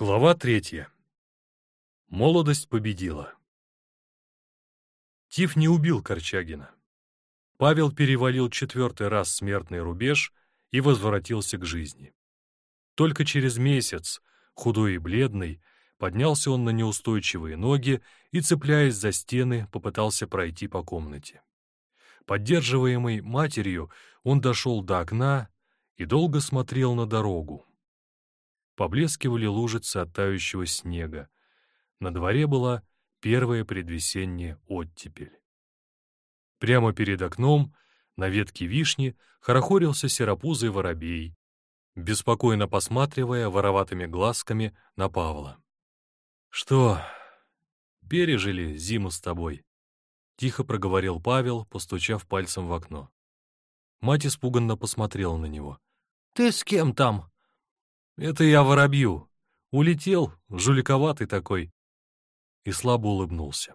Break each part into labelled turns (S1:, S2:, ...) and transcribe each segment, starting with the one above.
S1: Глава третья. Молодость победила. Тиф не убил Корчагина. Павел перевалил четвертый раз смертный рубеж и возвратился к жизни. Только через месяц, худой и бледный, поднялся он на неустойчивые ноги и, цепляясь за стены, попытался пройти по комнате. Поддерживаемый матерью, он дошел до окна и долго смотрел на дорогу. Поблескивали лужицы от тающего снега. На дворе была первая предвесенняя оттепель. Прямо перед окном, на ветке вишни, хорохорился серопузый воробей, беспокойно посматривая вороватыми глазками на Павла. «Что, пережили зиму с тобой?» — тихо проговорил Павел, постучав пальцем в окно. Мать испуганно посмотрела на него.
S2: «Ты с кем там?»
S1: «Это я воробью. Улетел, жуликоватый такой». И слабо улыбнулся.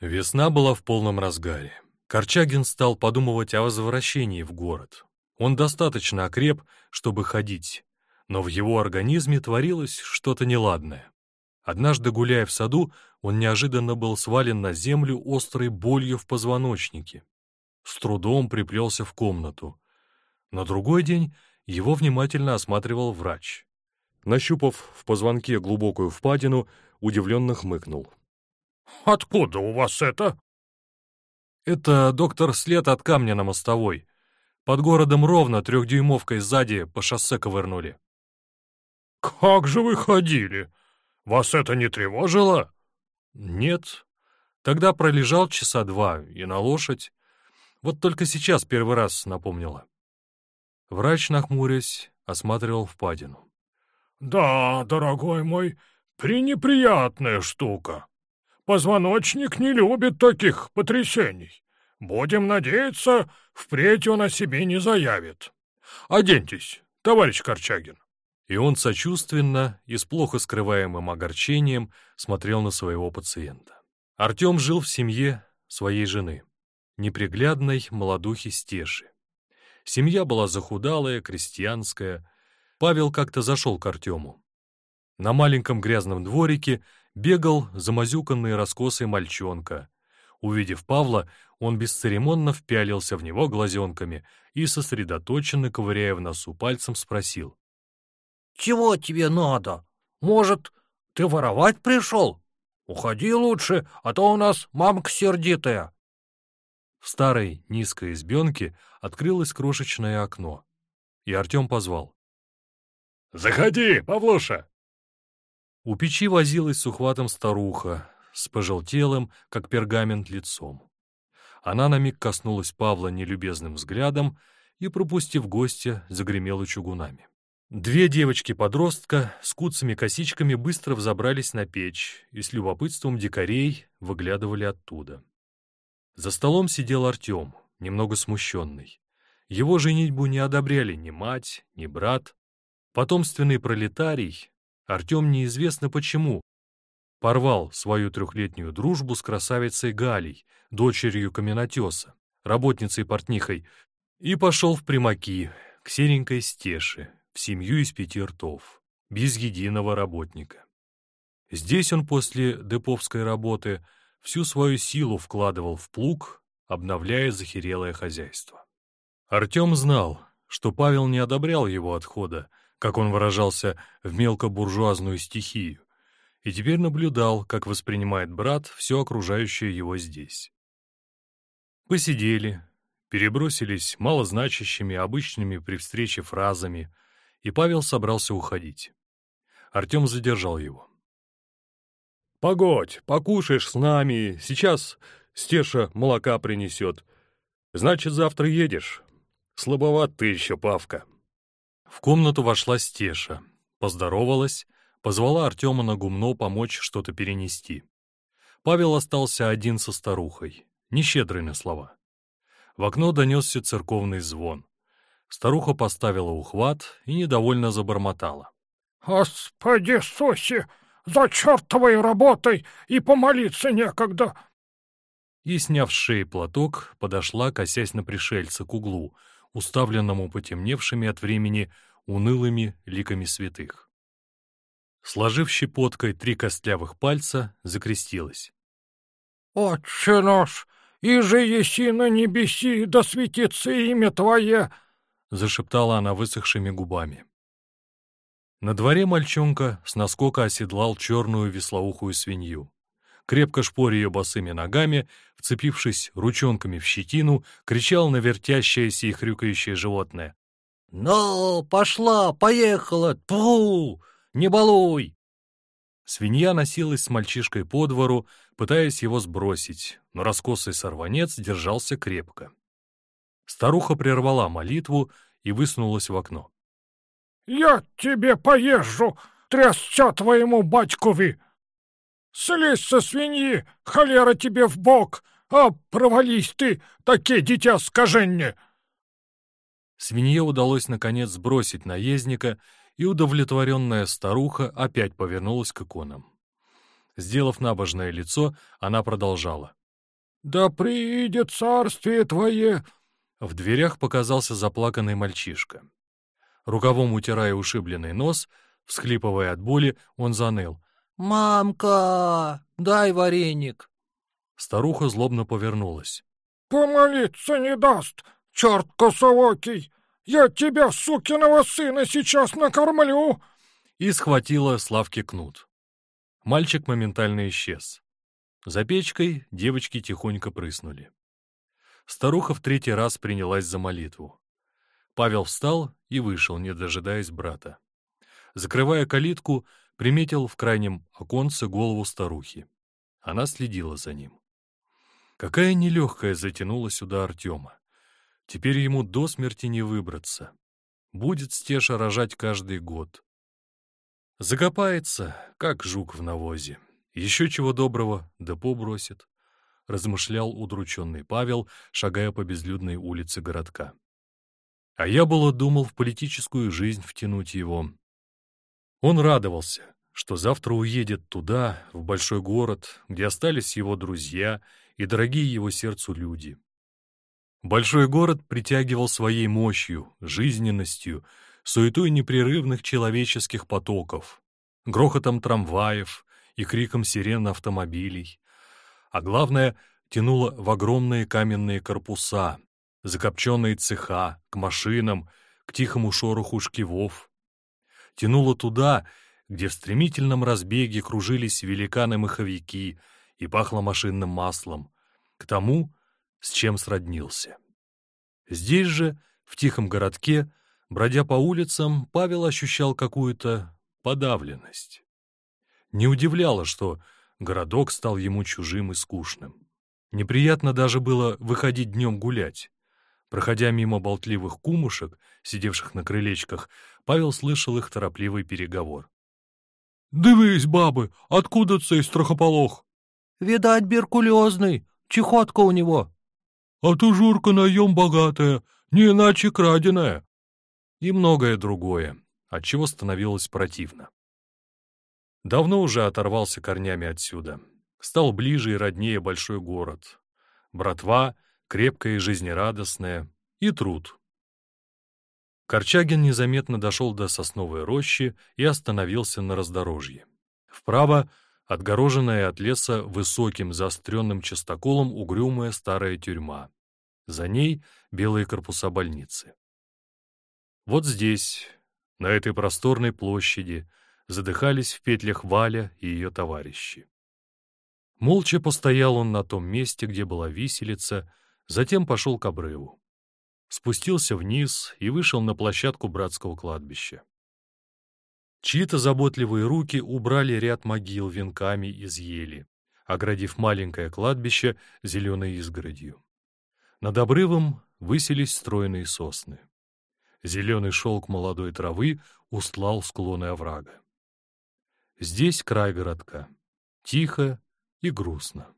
S1: Весна была в полном разгаре. Корчагин стал подумывать о возвращении в город. Он достаточно окреп, чтобы ходить, но в его организме творилось что-то неладное. Однажды, гуляя в саду, он неожиданно был свален на землю острой болью в позвоночнике. С трудом приплелся в комнату. На другой день его внимательно осматривал врач. Нащупав в позвонке глубокую впадину, удивленно хмыкнул.
S3: «Откуда у вас это?»
S1: «Это доктор след от камня на мостовой. Под городом ровно трехдюймовкой сзади по шоссе ковырнули».
S3: «Как же вы ходили? Вас это не тревожило?»
S1: «Нет. Тогда пролежал часа два и на лошадь. Вот только сейчас первый раз напомнила». Врач, нахмурясь, осматривал впадину.
S3: «Да, дорогой мой, пренеприятная штука. Позвоночник не любит таких потрясений. Будем надеяться, впредь он о себе не заявит. Оденьтесь, товарищ Корчагин».
S1: И он сочувственно и с плохо скрываемым огорчением смотрел на своего пациента. Артем жил в семье своей жены, неприглядной молодухи Стеши. Семья была захудалая, крестьянская. Павел как-то зашел к Артему. На маленьком грязном дворике бегал замазюканный раскосый мальчонка. Увидев Павла, он бесцеремонно впялился в него глазенками и, сосредоточенно ковыряя в носу пальцем, спросил.
S2: «Чего тебе надо? Может, ты воровать пришел? Уходи лучше, а то у нас мамка сердитая».
S1: В старой низкой избенке открылось крошечное окно, и Артем позвал.
S3: «Заходи, Павлуша!»
S1: У печи возилась с ухватом старуха, с пожелтелым, как пергамент, лицом. Она на миг коснулась Павла нелюбезным взглядом и, пропустив гостя, загремела чугунами. Две девочки-подростка с куцами косичками быстро взобрались на печь и с любопытством дикарей выглядывали оттуда. За столом сидел Артем, немного смущенный. Его женитьбу не одобряли ни мать, ни брат. Потомственный пролетарий, Артем неизвестно почему, порвал свою трехлетнюю дружбу с красавицей Галей, дочерью каменотеса, работницей-портнихой, и пошел в примаки, к серенькой стеше, в семью из пяти ртов, без единого работника. Здесь он после деповской работы всю свою силу вкладывал в плуг, обновляя захерелое хозяйство. Артем знал, что Павел не одобрял его отхода, как он выражался, в мелкобуржуазную стихию, и теперь наблюдал, как воспринимает брат все окружающее его здесь. Посидели, перебросились малозначащими, обычными при встрече фразами — и Павел собрался уходить. Артем задержал его. «Погодь, покушаешь с нами, сейчас Стеша молока принесет. Значит, завтра едешь. Слабоват ты еще, Павка». В комнату вошла Стеша, поздоровалась, позвала Артема на гумно помочь что-то перенести. Павел остался один со старухой, нещедрый на слова. В окно донесся церковный звон. Старуха поставила ухват и недовольно забормотала.
S3: «Господи Иисусе, за чертовой работой и помолиться некогда!»
S1: И, сняв с шеи платок, подошла, косясь на пришельца, к углу, уставленному потемневшими от времени унылыми ликами святых. Сложив щепоткой три костлявых пальца, закрестилась.
S3: «Отче наш, и же еси на небеси, да светится имя Твое!»
S1: — зашептала она высохшими губами. На дворе мальчонка с наскока оседлал черную веслоухую свинью. Крепко шпоря ее босыми ногами, вцепившись ручонками в щетину, кричал на вертящееся и хрюкающее животное.
S2: «Ну, пошла, поехала! Тьфу! Не балуй!»
S1: Свинья носилась с мальчишкой по двору, пытаясь его сбросить, но раскосый сорванец держался крепко. Старуха прервала молитву и высунулась в окно.
S3: «Я тебе поезжу, трясца твоему батькови! Слезь со свиньи, холера тебе в бок, а провались ты, таки дитя скаженне!»
S1: Свинье удалось наконец сбросить наездника, и удовлетворенная старуха опять повернулась к иконам. Сделав набожное лицо, она продолжала.
S3: «Да приидет царствие твое!»
S1: В дверях показался заплаканный мальчишка. Рукавом утирая ушибленный нос, всхлипывая от боли, он заныл.
S2: «Мамка, дай вареник!»
S1: Старуха злобно повернулась.
S3: «Помолиться не даст, черт косовокий! Я тебя, сукиного сына, сейчас накормлю!»
S1: И схватила Славки кнут. Мальчик моментально исчез. За печкой девочки тихонько прыснули. Старуха в третий раз принялась за молитву. Павел встал и вышел, не дожидаясь брата. Закрывая калитку, приметил в крайнем оконце голову старухи. Она следила за ним. Какая нелегкая затянула сюда Артема. Теперь ему до смерти не выбраться. Будет Стеша рожать каждый год. Закопается, как жук в навозе. Еще чего доброго, да побросит, — размышлял удрученный Павел, шагая по безлюдной улице городка. А я было думал в политическую жизнь втянуть его. Он радовался, что завтра уедет туда, в большой город, где остались его друзья и дорогие его сердцу люди. Большой город притягивал своей мощью, жизненностью, суетой непрерывных человеческих потоков, грохотом трамваев и криком сирен автомобилей. А главное, тянуло в огромные каменные корпуса, закопченные цеха, к машинам, к тихому шороху шкивов. Тянуло туда, где в стремительном разбеге кружились великаны-маховики и пахло машинным маслом, к тому, с чем сроднился. Здесь же, в тихом городке, бродя по улицам, Павел ощущал какую-то подавленность. Не удивляло, что городок стал ему чужим и скучным. Неприятно даже было выходить днем гулять. Проходя мимо болтливых кумушек, сидевших на крылечках, Павел слышал их торопливый переговор.
S3: «Дивись, бабы, откуда цей страхополох?»
S2: «Видать, беркулезный, чехотка у него».
S3: «А тужурка наем богатая, не иначе краденая».
S1: И многое другое, от чего становилось противно. Давно уже оторвался корнями отсюда. Стал ближе и роднее большой город. Братва, крепкая и жизнерадостная, и труд. Корчагин незаметно дошел до сосновой рощи и остановился на раздорожье. Вправо отгороженная от леса высоким заостренным частоколом угрюмая старая тюрьма. За ней белые корпуса больницы. Вот здесь, на этой просторной площади, задыхались в петлях Валя и ее товарищи. Молча постоял он на том месте, где была виселица, затем пошел к обрыву. Спустился вниз и вышел на площадку братского кладбища. Чьи-то заботливые руки убрали ряд могил венками из ели, оградив маленькое кладбище зеленой изгородью. Над обрывом высились стройные сосны. Зеленый шелк молодой травы устлал склоны оврага. Здесь край городка. Тихо и грустно.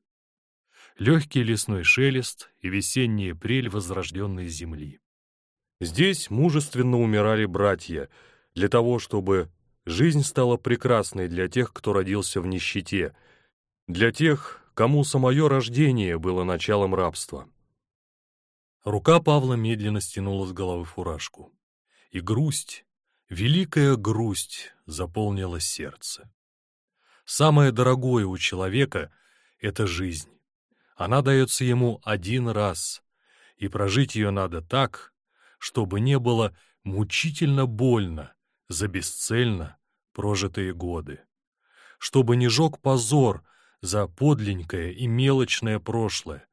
S1: Легкий лесной шелест и весенняя прель возрожденной земли. Здесь мужественно умирали братья для того, чтобы Жизнь стала прекрасной для тех, кто родился в нищете, для тех, кому самое рождение было началом рабства. Рука Павла медленно стянула с головы фуражку. И грусть,
S4: Великая грусть заполнила сердце. Самое дорогое у человека — это жизнь. Она дается ему один раз, и прожить ее надо так, чтобы не было мучительно больно за бесцельно прожитые годы, чтобы не жег позор за подленькое и мелочное прошлое,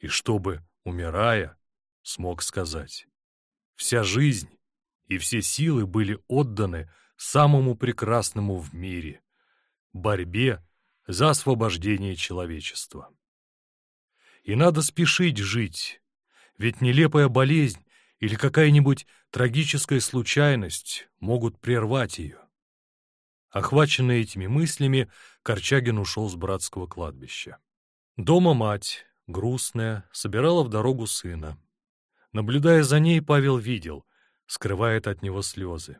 S4: и чтобы, умирая, смог сказать «Вся жизнь и все силы были отданы самому прекрасному в мире — борьбе за освобождение человечества». И надо спешить жить, ведь нелепая болезнь или какая-нибудь трагическая случайность могут прервать ее. Охваченный этими мыслями, Корчагин ушел с братского кладбища. Дома мать, грустная, собирала в дорогу сына. Наблюдая за ней, Павел видел, скрывает от него слезы.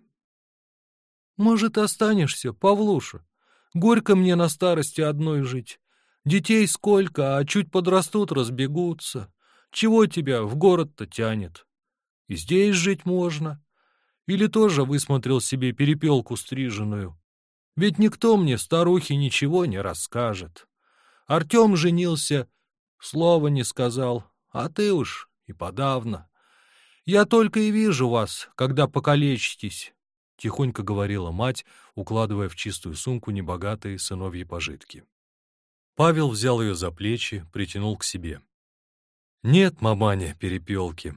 S1: «Может, останешься, Павлуша? Горько мне на старости одной жить. Детей сколько, а чуть подрастут, разбегутся. Чего тебя в город-то тянет? И здесь жить можно. Или тоже высмотрел себе перепелку стриженную? Ведь никто мне, старухе, ничего не расскажет. Артем женился, слова не сказал, а ты уж и подавно. Я только и вижу вас, когда покалечитесь, — тихонько говорила мать, укладывая в чистую сумку небогатые сыновьи пожитки. Павел взял ее за плечи, притянул к себе. «Нет, маманя, перепелки.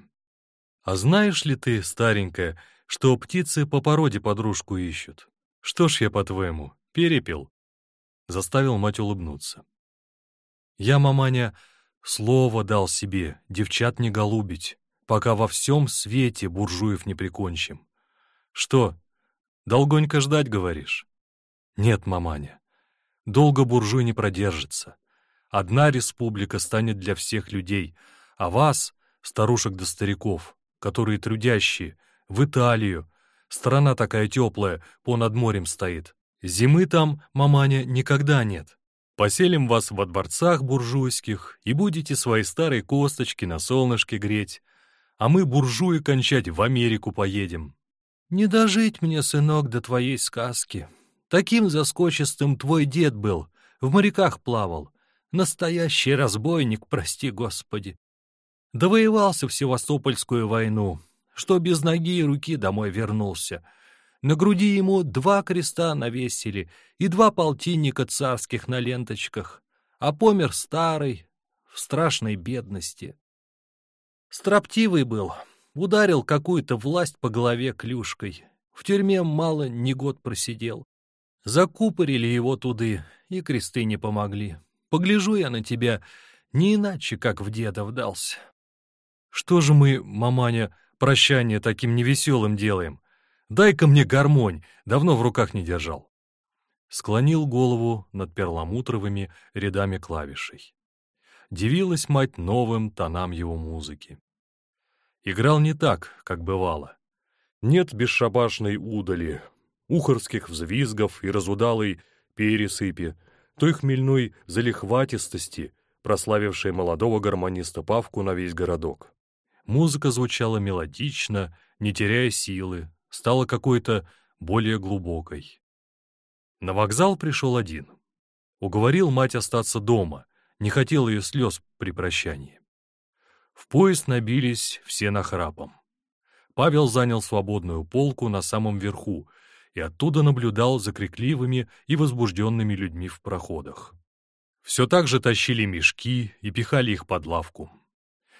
S1: А знаешь ли ты, старенькая, что птицы по породе подружку ищут? Что ж я, по-твоему, перепел?» Заставил мать улыбнуться. «Я, маманя, слово дал себе, девчат не голубить, пока во всем свете буржуев не прикончим. Что, долгонько ждать, говоришь?» «Нет, маманя, Долго буржуй не продержится. Одна республика станет для всех людей, а вас, старушек да стариков, которые трудящие, в Италию. Страна такая теплая, по над морем стоит. Зимы там, маманя, никогда нет. Поселим вас во дворцах буржуйских и будете свои старые косточки на солнышке греть, а мы, буржуи, кончать в Америку поедем. Не дожить мне, сынок, до твоей сказки, Таким заскочистым твой дед был, в моряках плавал. Настоящий разбойник, прости господи. Довоевался в Севастопольскую войну, что без ноги и руки домой вернулся. На груди ему два креста навесили и два полтинника царских на ленточках, а помер старый, в страшной бедности. Строптивый был, ударил какую-то власть по голове клюшкой. В тюрьме мало не год просидел. Закупорили его туды, и кресты не помогли. Погляжу я на тебя, не иначе, как в деда вдался. Что же мы, маманя, прощание таким невеселым делаем? Дай-ка мне гармонь, давно в руках не держал. Склонил голову над перламутровыми рядами клавишей. Дивилась мать новым тонам его музыки. Играл не так, как бывало. Нет бесшабашной удали, ухорских взвизгов и разудалой пересыпи, той хмельной залихватистости, прославившей молодого гармониста Павку на весь городок. Музыка звучала мелодично, не теряя силы, стала какой-то более глубокой. На вокзал пришел один. Уговорил мать остаться дома, не хотел ее слез при прощании. В поезд набились все нахрапом. Павел занял свободную полку на самом верху, и оттуда наблюдал за крикливыми и возбужденными людьми в проходах. Все так же тащили мешки и пихали их под лавку.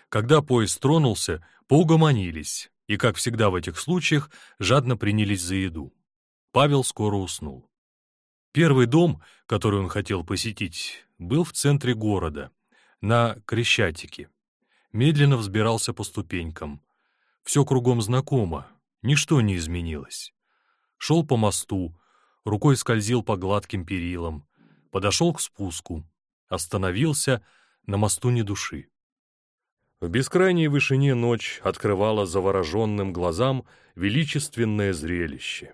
S1: Когда поезд тронулся, поугомонились, и, как всегда в этих случаях, жадно принялись за еду. Павел скоро уснул. Первый дом, который он хотел посетить, был в центре города, на Крещатике. Медленно взбирался по ступенькам. Все кругом знакомо, ничто не изменилось шел по мосту, рукой скользил по гладким перилам, подошел к спуску, остановился, на мосту ни души. В бескрайней вышине ночь открывала завороженным глазам величественное зрелище.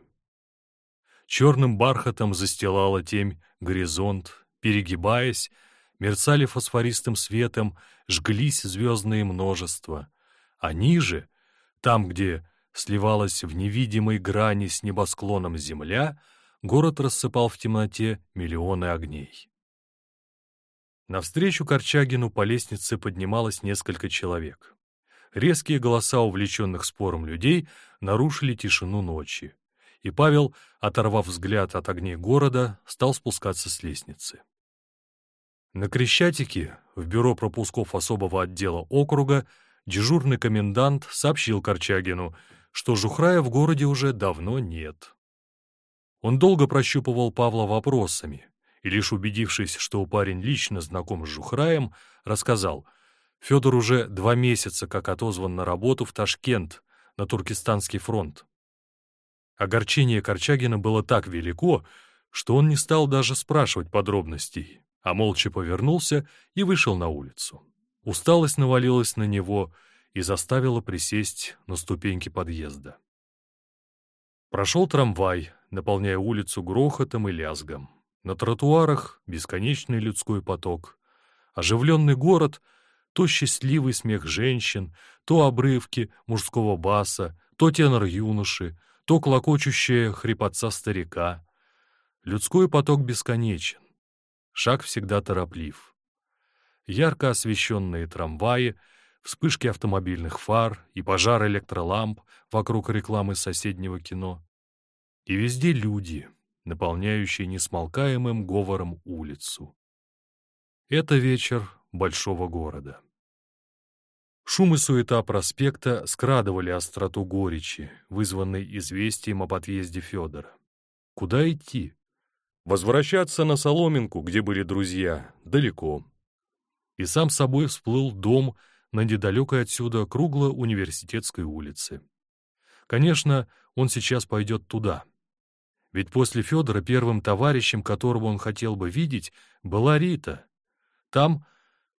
S1: Черным бархатом застилала темь горизонт, перегибаясь, мерцали фосфористым светом, жглись звездные множества, а ниже, там, где сливалась в невидимой грани с небосклоном земля, город рассыпал в темноте миллионы огней. Навстречу Корчагину по лестнице поднималось несколько человек. Резкие голоса увлеченных спором людей нарушили тишину ночи, и Павел, оторвав взгляд от огней города, стал спускаться с лестницы. На Крещатике, в бюро пропусков особого отдела округа, дежурный комендант сообщил Корчагину, что Жухрая в городе уже давно нет. Он долго прощупывал Павла вопросами, и лишь убедившись, что парень лично знаком с Жухраем, рассказал, Федор уже два месяца как отозван на работу в Ташкент, на Туркестанский фронт. Огорчение Корчагина было так велико, что он не стал даже спрашивать подробностей, а молча повернулся и вышел на улицу. Усталость навалилась на него и заставила присесть на ступеньки подъезда. Прошел трамвай, наполняя улицу грохотом и лязгом. На тротуарах бесконечный людской поток. Оживленный город — то счастливый смех женщин, то обрывки мужского баса, то тенор юноши, то клокочущая хрипотца старика. Людской поток бесконечен. Шаг всегда тороплив. Ярко освещенные трамваи, вспышки автомобильных фар и пожар электроламп вокруг рекламы соседнего кино. И везде люди, наполняющие несмолкаемым говором улицу. Это вечер большого города. Шум и суета проспекта скрадывали остроту горечи, вызванной известием об отъезде Федора. Куда идти? Возвращаться на Соломинку, где были друзья, далеко. И сам собой всплыл дом на недалекой отсюда кругло-университетской улице. Конечно, он сейчас пойдет туда. Ведь после Федора первым товарищем, которого он хотел бы видеть, была Рита. Там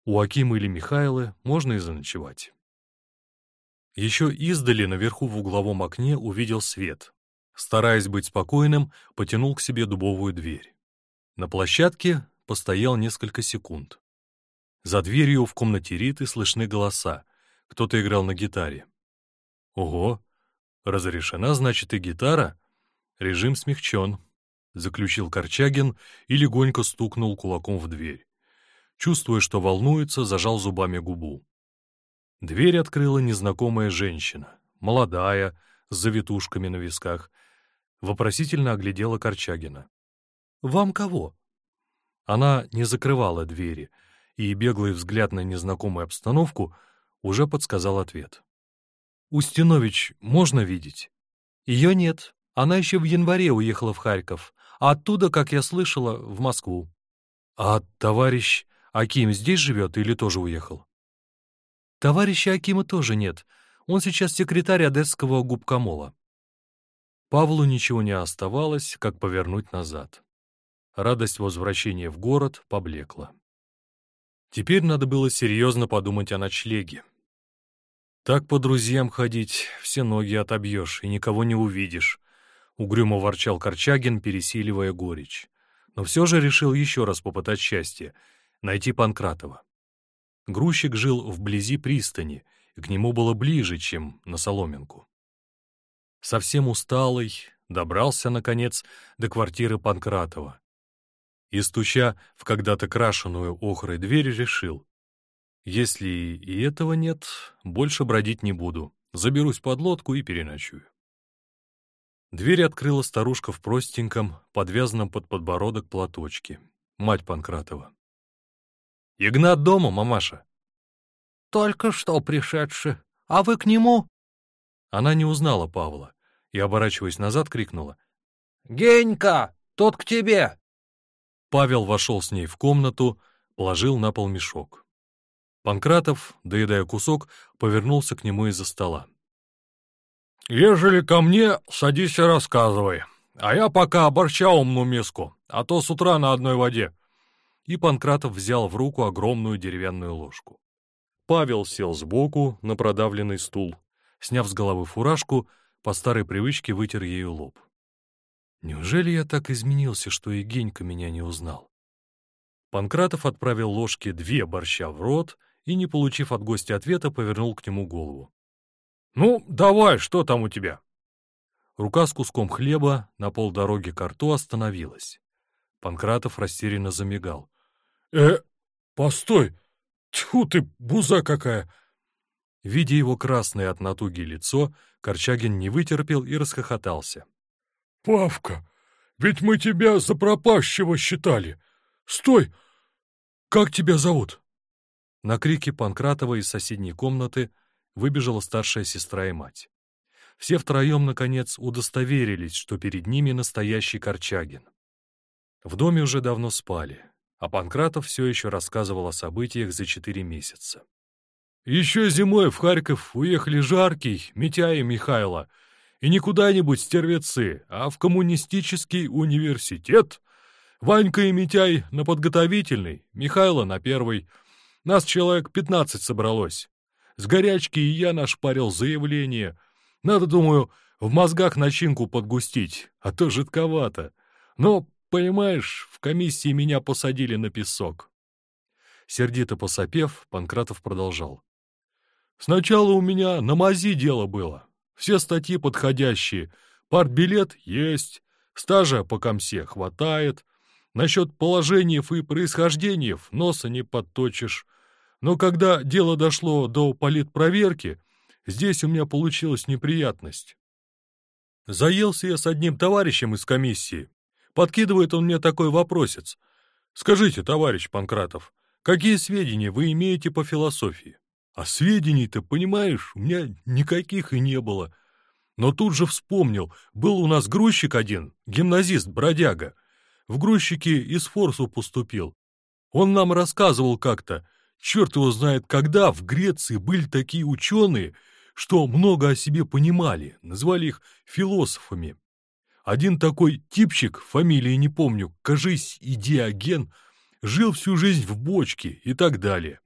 S1: у Акима или Михайлы можно и заночевать. Еще издали наверху в угловом окне увидел свет. Стараясь быть спокойным, потянул к себе дубовую дверь. На площадке постоял несколько секунд. За дверью в комнате Риты слышны голоса. Кто-то играл на гитаре. Ого! Разрешена, значит, и гитара? Режим смягчен, — заключил Корчагин и легонько стукнул кулаком в дверь. Чувствуя, что волнуется, зажал зубами губу. Дверь открыла незнакомая женщина, молодая, с завитушками на висках. Вопросительно оглядела Корчагина. «Вам кого?» Она не закрывала двери, и беглый взгляд на незнакомую обстановку уже подсказал ответ. «Устинович можно видеть?» «Ее нет. Она еще в январе уехала в Харьков, а оттуда, как я слышала, в Москву». «А товарищ Аким здесь живет или тоже уехал? Товарища Акима тоже нет. Он сейчас секретарь одесского губкомола. Павлу ничего не оставалось, как повернуть назад. Радость возвращения в город поблекла. Теперь надо было серьезно подумать о ночлеге. Так по друзьям ходить, все ноги отобьешь и никого не увидишь, — угрюмо ворчал Корчагин, пересиливая горечь. Но все же решил еще раз попытать счастье — найти Панкратова. Грузчик жил вблизи пристани, и к нему было ближе, чем на Соломинку. Совсем усталый, добрался, наконец, до квартиры Панкратова. И, стуча в когда-то крашеную охрой дверь, решил, если и этого нет, больше бродить не буду, заберусь под лодку и переночую. Дверь открыла старушка в простеньком, подвязанном под подбородок платочке, мать Панкратова. «Игнат дома, мамаша?»
S2: «Только что пришедший. А вы к нему?»
S1: Она не узнала Павла и, оборачиваясь назад, крикнула.
S2: «Генька, тот к тебе!»
S1: Павел вошел с ней в комнату, положил на пол мешок. Панкратов, доедая кусок, повернулся к нему из-за стола.
S3: «Ежели ко мне, садись и рассказывай, а я пока оборча умну миску, а то с утра на одной воде
S1: и Панкратов взял в руку огромную деревянную ложку. Павел сел сбоку на продавленный стул, сняв с головы фуражку, по старой привычке вытер ею лоб. Неужели я так изменился, что и Генька меня не узнал? Панкратов отправил ложке две борща в рот и, не получив от гостя ответа, повернул к нему голову. Ну, давай, что там у тебя?
S2: Рука с куском хлеба на полдороги к рту остановилась. Панкратов растерянно замигал.
S1: «Э, постой! Тьфу ты, буза какая!»
S2: Видя его красное от натуги лицо, Корчагин не вытерпел и расхохотался.
S1: «Павка, ведь мы тебя за пропащего считали! Стой! Как тебя зовут?»
S2: На крики Панкратова из соседней комнаты выбежала старшая сестра и мать. Все втроем, наконец, удостоверились, что перед ними настоящий Корчагин. В доме уже давно спали, а Панкратов все еще рассказывал о событиях за четыре месяца.
S1: Еще зимой в Харьков уехали Жаркий, Митя и Михайло, и не куда-нибудь стервецы, а в коммунистический университет. Ванька и Митяй на подготовительный, Михайло на первый. Нас человек пятнадцать собралось. С горячки и я нашпарил заявление. Надо, думаю, в мозгах начинку подгустить, а то жидковато. Но, понимаешь, в комиссии меня посадили на песок.
S2: Сердито посопев, Панкратов продолжал.
S1: Сначала у меня на мази дело было. Все статьи подходящие. Партбилет есть. Стажа по комсе хватает. Насчет положениев и происхождениев носа не подточишь. Но когда дело дошло до политпроверки, здесь у меня получилась неприятность. Заелся я с одним товарищем из комиссии. Подкидывает он мне такой вопросец. «Скажите, товарищ Панкратов, какие сведения вы имеете по философии?» А сведений-то, понимаешь, у меня никаких и не было. Но тут же вспомнил, был у нас грузчик один, гимназист-бродяга. В грузчике из форсу поступил. Он нам рассказывал как-то, черт его знает когда, в Греции были такие ученые, что много о себе понимали, назвали их философами. Один такой типчик, фамилии не помню, кажись, и Диоген, жил всю жизнь в бочке и так далее.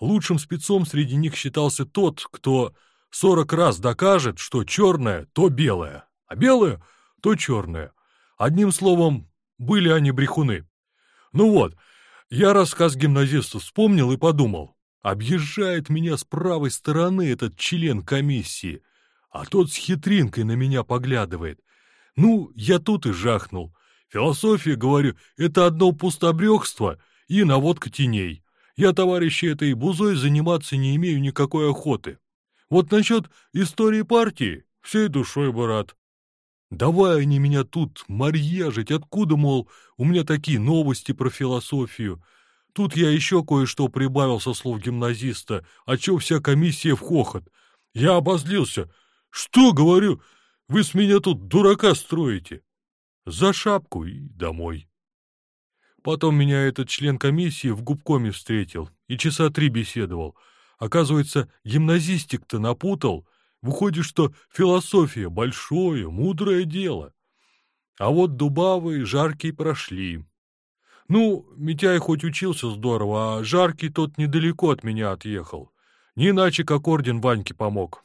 S1: Лучшим спецом среди них считался тот, кто сорок раз докажет, что черное — то белое, а белое — то черное. Одним словом, были они брехуны. Ну вот, я рассказ гимназиста вспомнил и подумал, объезжает меня с правой стороны этот член комиссии, а тот с хитринкой на меня поглядывает. Ну, я тут и жахнул. Философия, говорю, это одно пустобрехство и наводка теней. Я, товарищи, этой бузой заниматься не имею никакой охоты. Вот насчет истории партии всей душой бы рад. Давай они меня тут марьяжить, откуда, мол, у меня такие новости про философию. Тут я еще кое-что прибавил со слов гимназиста, а чё вся комиссия в хохот. Я обозлился. Что, говорю, вы с меня тут дурака строите? За шапку и домой. Потом меня этот член комиссии в губкоме встретил и часа три беседовал. Оказывается, гимназистик-то напутал. Выходит, что философия — большое, мудрое дело. А вот Дубавы и Жаркий прошли. Ну, Митяй хоть учился здорово, а Жаркий тот недалеко от меня отъехал. Не иначе, как орден Ваньке помог.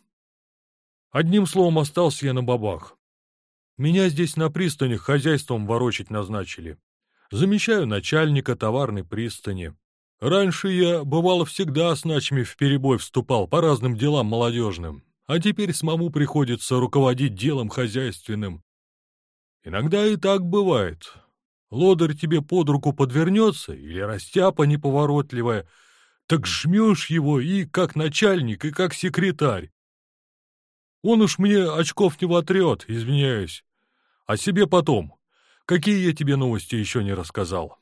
S1: Одним словом, остался я на бабах. Меня здесь на пристанях хозяйством ворочать назначили. Замещаю начальника товарной пристани. Раньше я, бывало, всегда с начами в перебой вступал по разным делам молодежным, а теперь самому приходится руководить делом хозяйственным. Иногда и так бывает. Лодырь тебе под руку подвернется или растяпа неповоротливая, так жмешь его и как начальник, и как секретарь. Он уж мне очков не вотрет, извиняюсь. А себе потом. Какие я тебе новости еще не рассказал?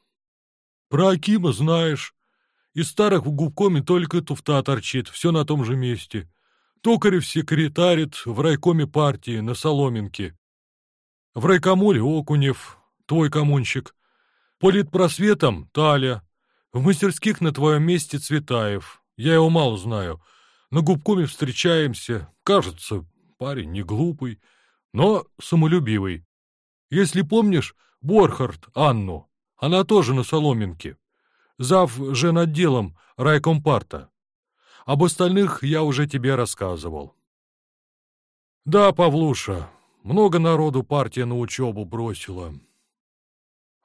S1: Про Акима знаешь. Из старых в губкоме только туфта торчит, все на том же месте. Токарев секретарит в райкоме партии на Соломенке. В райкомоле Окунев, твой коммунщик. Политпросветом Таля. В мастерских на твоем месте Цветаев. Я его мало знаю. На губкоме встречаемся. Кажется, парень не глупый, но самолюбивый. Если помнишь, Борхард Анну, она тоже на Соломенке. Зав жен отделом райкомпарта. Об остальных я уже тебе рассказывал. Да, Павлуша, много народу партия на учебу бросила.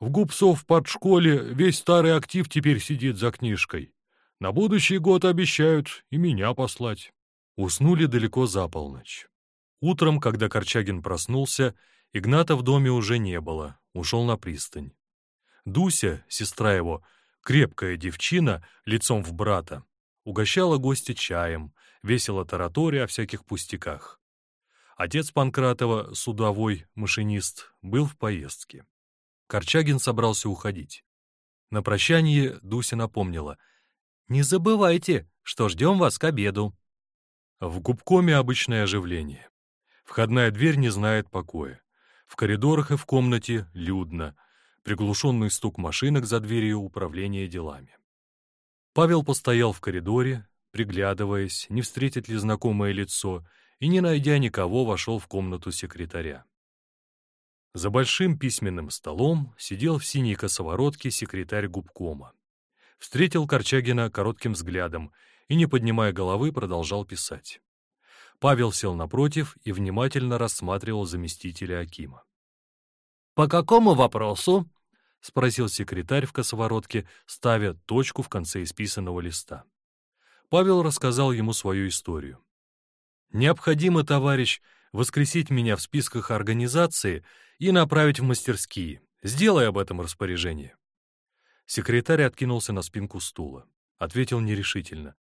S1: В губцов под школе весь старый актив теперь сидит за книжкой. На будущий год обещают и меня послать. Уснули далеко за полночь. Утром, когда Корчагин проснулся, Игната в доме уже не было, ушел на пристань. Дуся, сестра его, крепкая девчина, лицом в брата, угощала гостя чаем, весело тараторя о всяких пустяках. Отец Панкратова, судовой машинист, был в поездке. Корчагин собрался уходить. На прощание Дуся напомнила. «Не забывайте, что ждем вас к обеду». В губкоме обычное оживление. Входная дверь не знает покоя. В коридорах и в комнате людно. Приглушенный стук машинок за дверью управления делами. Павел постоял в коридоре, приглядываясь, не встретит ли знакомое лицо, и, не найдя никого, вошел в комнату секретаря. За большим письменным столом сидел в синей косоворотке секретарь губкома. Встретил Корчагина коротким взглядом и, не поднимая головы, продолжал писать. Павел сел напротив и внимательно рассматривал заместителя Акима.
S2: «По какому вопросу?»
S1: — спросил секретарь в косоворотке, ставя точку в конце исписанного листа. Павел рассказал ему свою историю. «Необходимо, товарищ, воскресить меня в списках организации и направить в мастерские. Сделай об этом распоряжение». Секретарь откинулся на спинку стула. Ответил нерешительно.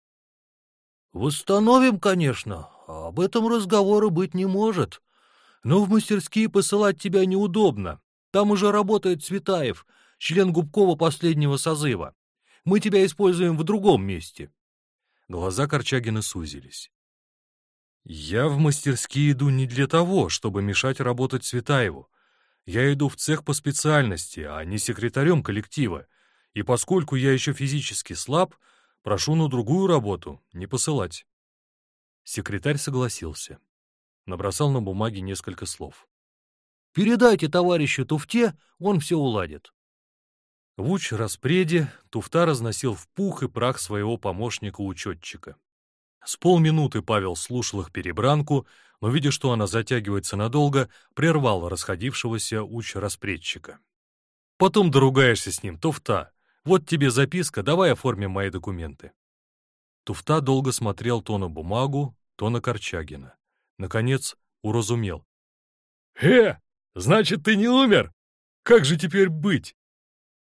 S2: «Восстановим, конечно. Об этом разговора быть не может. Но в мастерские посылать тебя неудобно. Там уже работает Цветаев, член Губкова последнего созыва. Мы тебя используем в другом месте».
S1: Глаза Корчагина сузились. «Я в мастерские иду не для того, чтобы мешать работать Цветаеву. Я иду в цех по специальности, а не секретарем коллектива. И поскольку я еще физически слаб, прошу на другую работу не посылать». Секретарь согласился. Набросал на бумаге несколько слов.
S2: «Передайте товарищу Туфте, он все уладит».
S1: В уч-распреде Туфта разносил в пух и прах своего помощника-учетчика. С полминуты Павел слушал их перебранку, но, видя, что она затягивается надолго, прервал расходившегося уч-распредчика. «Потом доругаешься с ним, Туфта. Вот тебе записка, давай оформим мои документы». Туфта долго смотрел то на бумагу, то на Корчагина. Наконец, уразумел. «Э, значит, ты не умер? Как же теперь быть?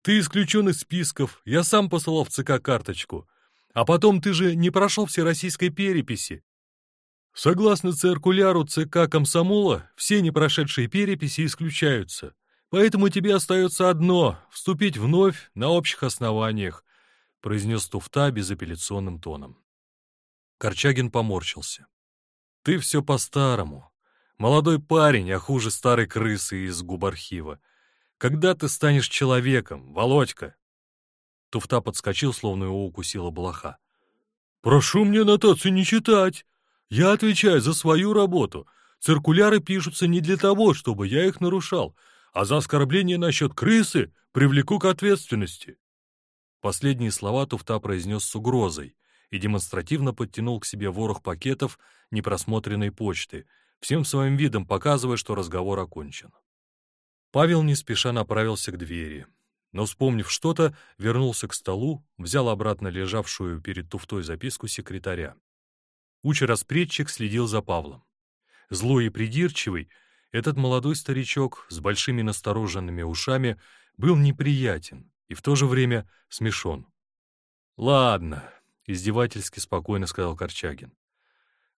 S1: Ты исключен из списков, я сам посылал в ЦК карточку. А потом ты же не прошел всероссийской переписи. Согласно циркуляру ЦК Комсомола, все непрошедшие переписи исключаются. Поэтому тебе остается одно — вступить вновь на общих основаниях, — произнес Туфта безапелляционным тоном. Корчагин поморщился. «Ты все по-старому. Молодой парень, а хуже старой крысы из губархива. Когда ты станешь человеком, Володька?» Туфта подскочил, словно его укусила блоха. «Прошу мне нотацию не читать. Я отвечаю за свою работу. Циркуляры пишутся не для того, чтобы я их нарушал, а за оскорбление насчет крысы привлеку к ответственности». Последние слова Туфта произнес с угрозой и демонстративно подтянул к себе ворох пакетов непросмотренной почты, всем своим видом показывая, что разговор окончен. Павел не спеша направился к двери но, вспомнив что-то, вернулся к столу, взял обратно лежавшую перед туфтой записку секретаря. Учер-распредчик следил за Павлом. Злой и придирчивый, этот молодой старичок с большими настороженными ушами был неприятен и в то же время смешон. «Ладно», — издевательски спокойно сказал Корчагин.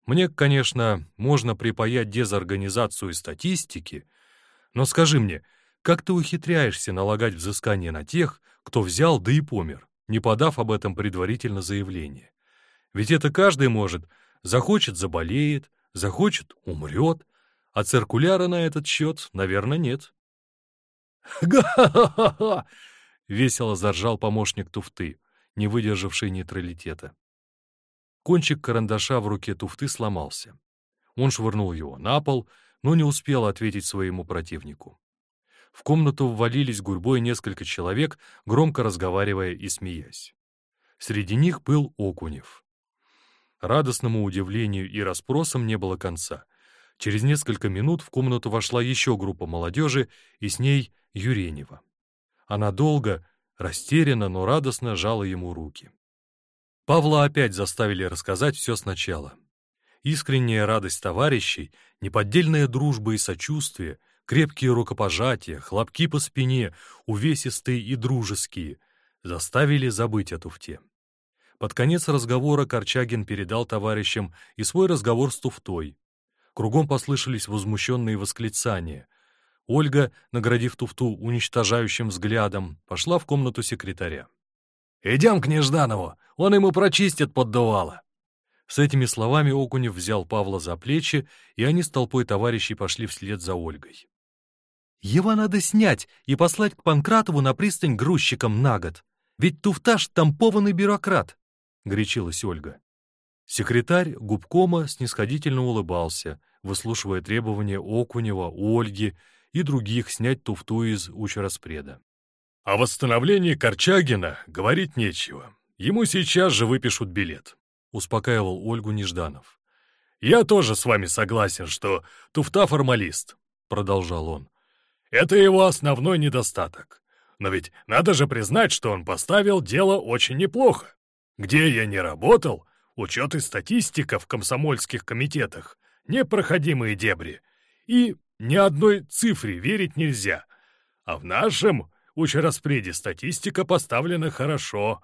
S1: «Мне, конечно, можно припаять дезорганизацию статистики, но скажи мне, — как ты ухитряешься налагать взыскание на тех, кто взял да и помер, не подав об этом предварительно заявление? Ведь это каждый может. Захочет — заболеет, захочет — умрет, а циркуляра на этот счет, наверное, нет. «Га-ха-ха-ха!» — весело заржал помощник туфты, не выдержавший нейтралитета. Кончик карандаша в руке туфты сломался. Он швырнул его на пол, но не успел ответить своему противнику. В комнату ввалились гурьбой несколько человек, громко разговаривая и смеясь. Среди них был Окунев. Радостному удивлению и расспросам не было конца. Через несколько минут в комнату вошла еще группа молодежи, и с ней Юренева. Она долго, растерянно, но радостно жала ему руки. Павла опять заставили рассказать все сначала. Искренняя радость товарищей, неподдельная дружба и сочувствие, крепкие рукопожатия, хлопки по спине, увесистые и дружеские, заставили забыть о туфте. Под конец разговора Корчагин передал товарищам и свой разговор с туфтой. Кругом послышались возмущенные восклицания. Ольга, наградив туфту уничтожающим взглядом, пошла в комнату секретаря. «Идем к Нежданову, он ему прочистит поддувало». С этими словами Окунев взял Павла за плечи, и они с толпой товарищей пошли вслед за Ольгой.
S2: «Его надо снять и послать к Панкратову на пристань грузчиком на год. Ведь туфта штампованный бюрократ», — горячилась Ольга.
S1: Секретарь губкома снисходительно улыбался, выслушивая требования Окунева, Ольги и других снять туфту из учраспреда. О восстановлении Корчагина говорить нечего. Ему сейчас же выпишут билет, успокаивал Ольгу Нежданов. Я тоже с вами согласен, что туфта формалист, продолжал он. Это его основной недостаток. Но ведь надо же признать, что он поставил дело очень неплохо. Где я не работал, учет и статистика в комсомольских комитетах, непроходимые дебри. И ни одной цифре верить нельзя. А в нашем учраспреде статистика поставлена хорошо.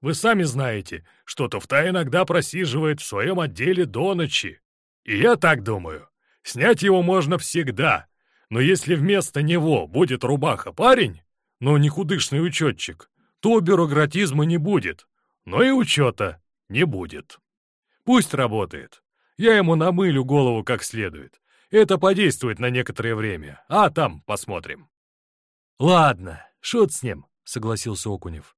S1: Вы сами знаете, что Туфта иногда просиживает в своем отделе до ночи. И я так думаю, снять его можно всегда, но если вместо него будет рубаха-парень, но не худышный учетчик, то бюрократизма не будет, но и учета не будет. Пусть работает. Я ему намылю голову как следует. Это подействует на некоторое время, а там посмотрим.
S2: Ладно, шут с ним, согласился Окунев.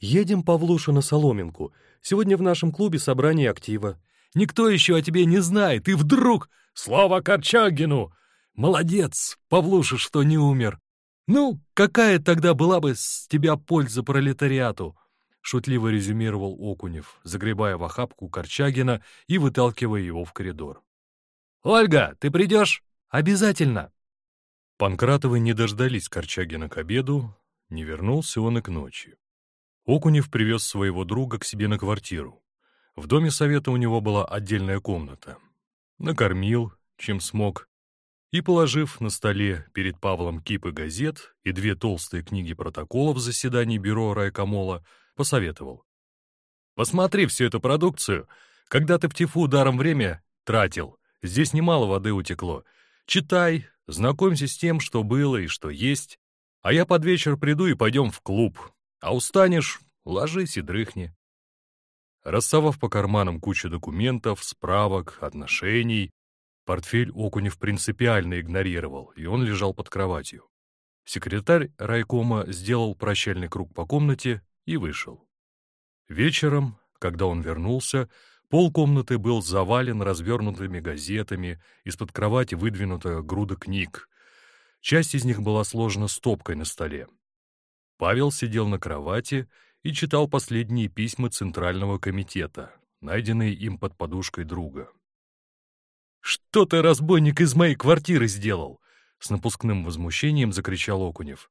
S2: Едем, Павлуша, на Соломинку. Сегодня в нашем клубе собрание актива. Никто еще о тебе не знает, и вдруг...
S1: Слава Корчагину! Молодец, Павлуша, что не умер.
S2: Ну, какая тогда была бы с тебя польза пролетариату? Шутливо резюмировал Окунев, загребая в охапку Корчагина и выталкивая его в коридор.
S1: «Ольга, ты придешь?»
S2: «Обязательно!»
S1: Панкратовы не дождались Корчагина к обеду, не вернулся он и к ночи. Окунев привез своего друга к себе на квартиру. В доме совета у него была отдельная комната. Накормил, чем смог, и, положив на столе перед Павлом кипы газет и две толстые книги протоколов заседаний бюро райкомола, посоветовал. «Посмотри всю эту продукцию, когда ты в ТИФУ даром время тратил. Здесь немало воды утекло. Читай, знакомься с тем, что было и что есть. А я под вечер приду и пойдем в клуб. А устанешь, ложись и дрыхни». Рассовав по карманам кучу документов, справок, отношений, портфель Окунев принципиально игнорировал, и он лежал под кроватью. Секретарь райкома сделал прощальный круг по комнате и вышел. Вечером, когда он вернулся, пол комнаты был завален развернутыми газетами, из-под кровати выдвинута груда книг. Часть из них была сложена стопкой на столе. Павел сидел на кровати и читал последние письма Центрального комитета, найденные им под подушкой друга. «Что ты, разбойник, из моей квартиры сделал?» С напускным возмущением закричал Окунев.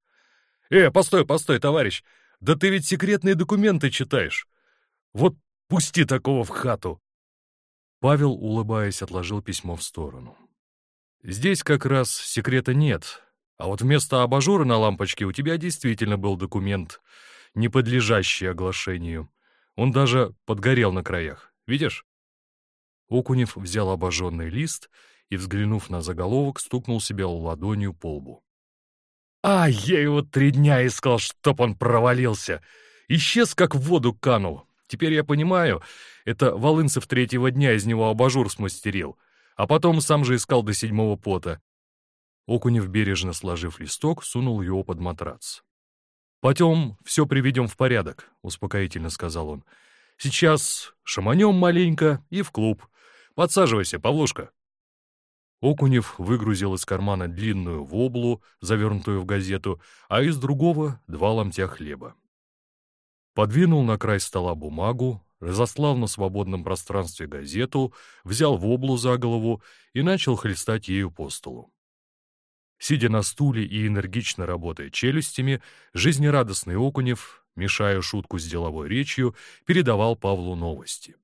S1: «Э, постой, постой, товарищ! Да ты ведь секретные документы читаешь. Вот пусти такого в хату. Павел, улыбаясь, отложил письмо в сторону. Здесь как раз секрета нет, а вот вместо абажура на лампочке у тебя действительно был документ, не подлежащий оглашению. Он даже подгорел на краях. Видишь? Окунев взял обожженный лист и, взглянув на заголовок, стукнул себя ладонью по лбу. А, я его три дня искал, чтоб он провалился. Исчез, как в воду канул. Теперь я понимаю, это Волынцев третьего дня из него абажур смастерил, а потом сам же искал до седьмого пота. Окунев, бережно сложив листок, сунул его под матрац. «Потом все приведем в порядок», — успокоительно сказал он. «Сейчас шаманем маленько и в клуб. Подсаживайся, Павлушка». Окунев выгрузил из кармана длинную воблу, завернутую в газету, а из другого — два ломтя хлеба. Подвинул на край стола бумагу, разослал на свободном пространстве газету, взял воблу за голову и начал хлестать ею по столу. Сидя на стуле и энергично работая челюстями, жизнерадостный Окунев, мешая шутку с деловой речью, передавал Павлу новости.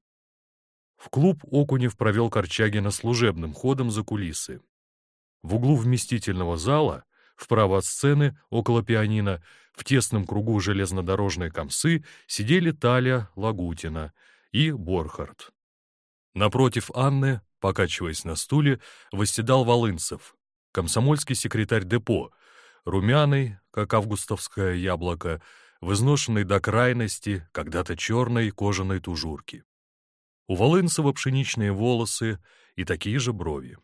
S1: В клуб Окунев провел Корчагина служебным ходом за кулисы. В углу вместительного зала, вправо от сцены, около пианино, в тесном кругу железнодорожной комсы сидели Таля Лагутина и Борхард. Напротив Анны, покачиваясь на стуле, восседал Волынцев, комсомольский секретарь депо, румяный, как августовское яблоко, в изношенной до крайности, когда-то черной кожаной тужурке. У Волынцева пшеничные волосы и такие же брови.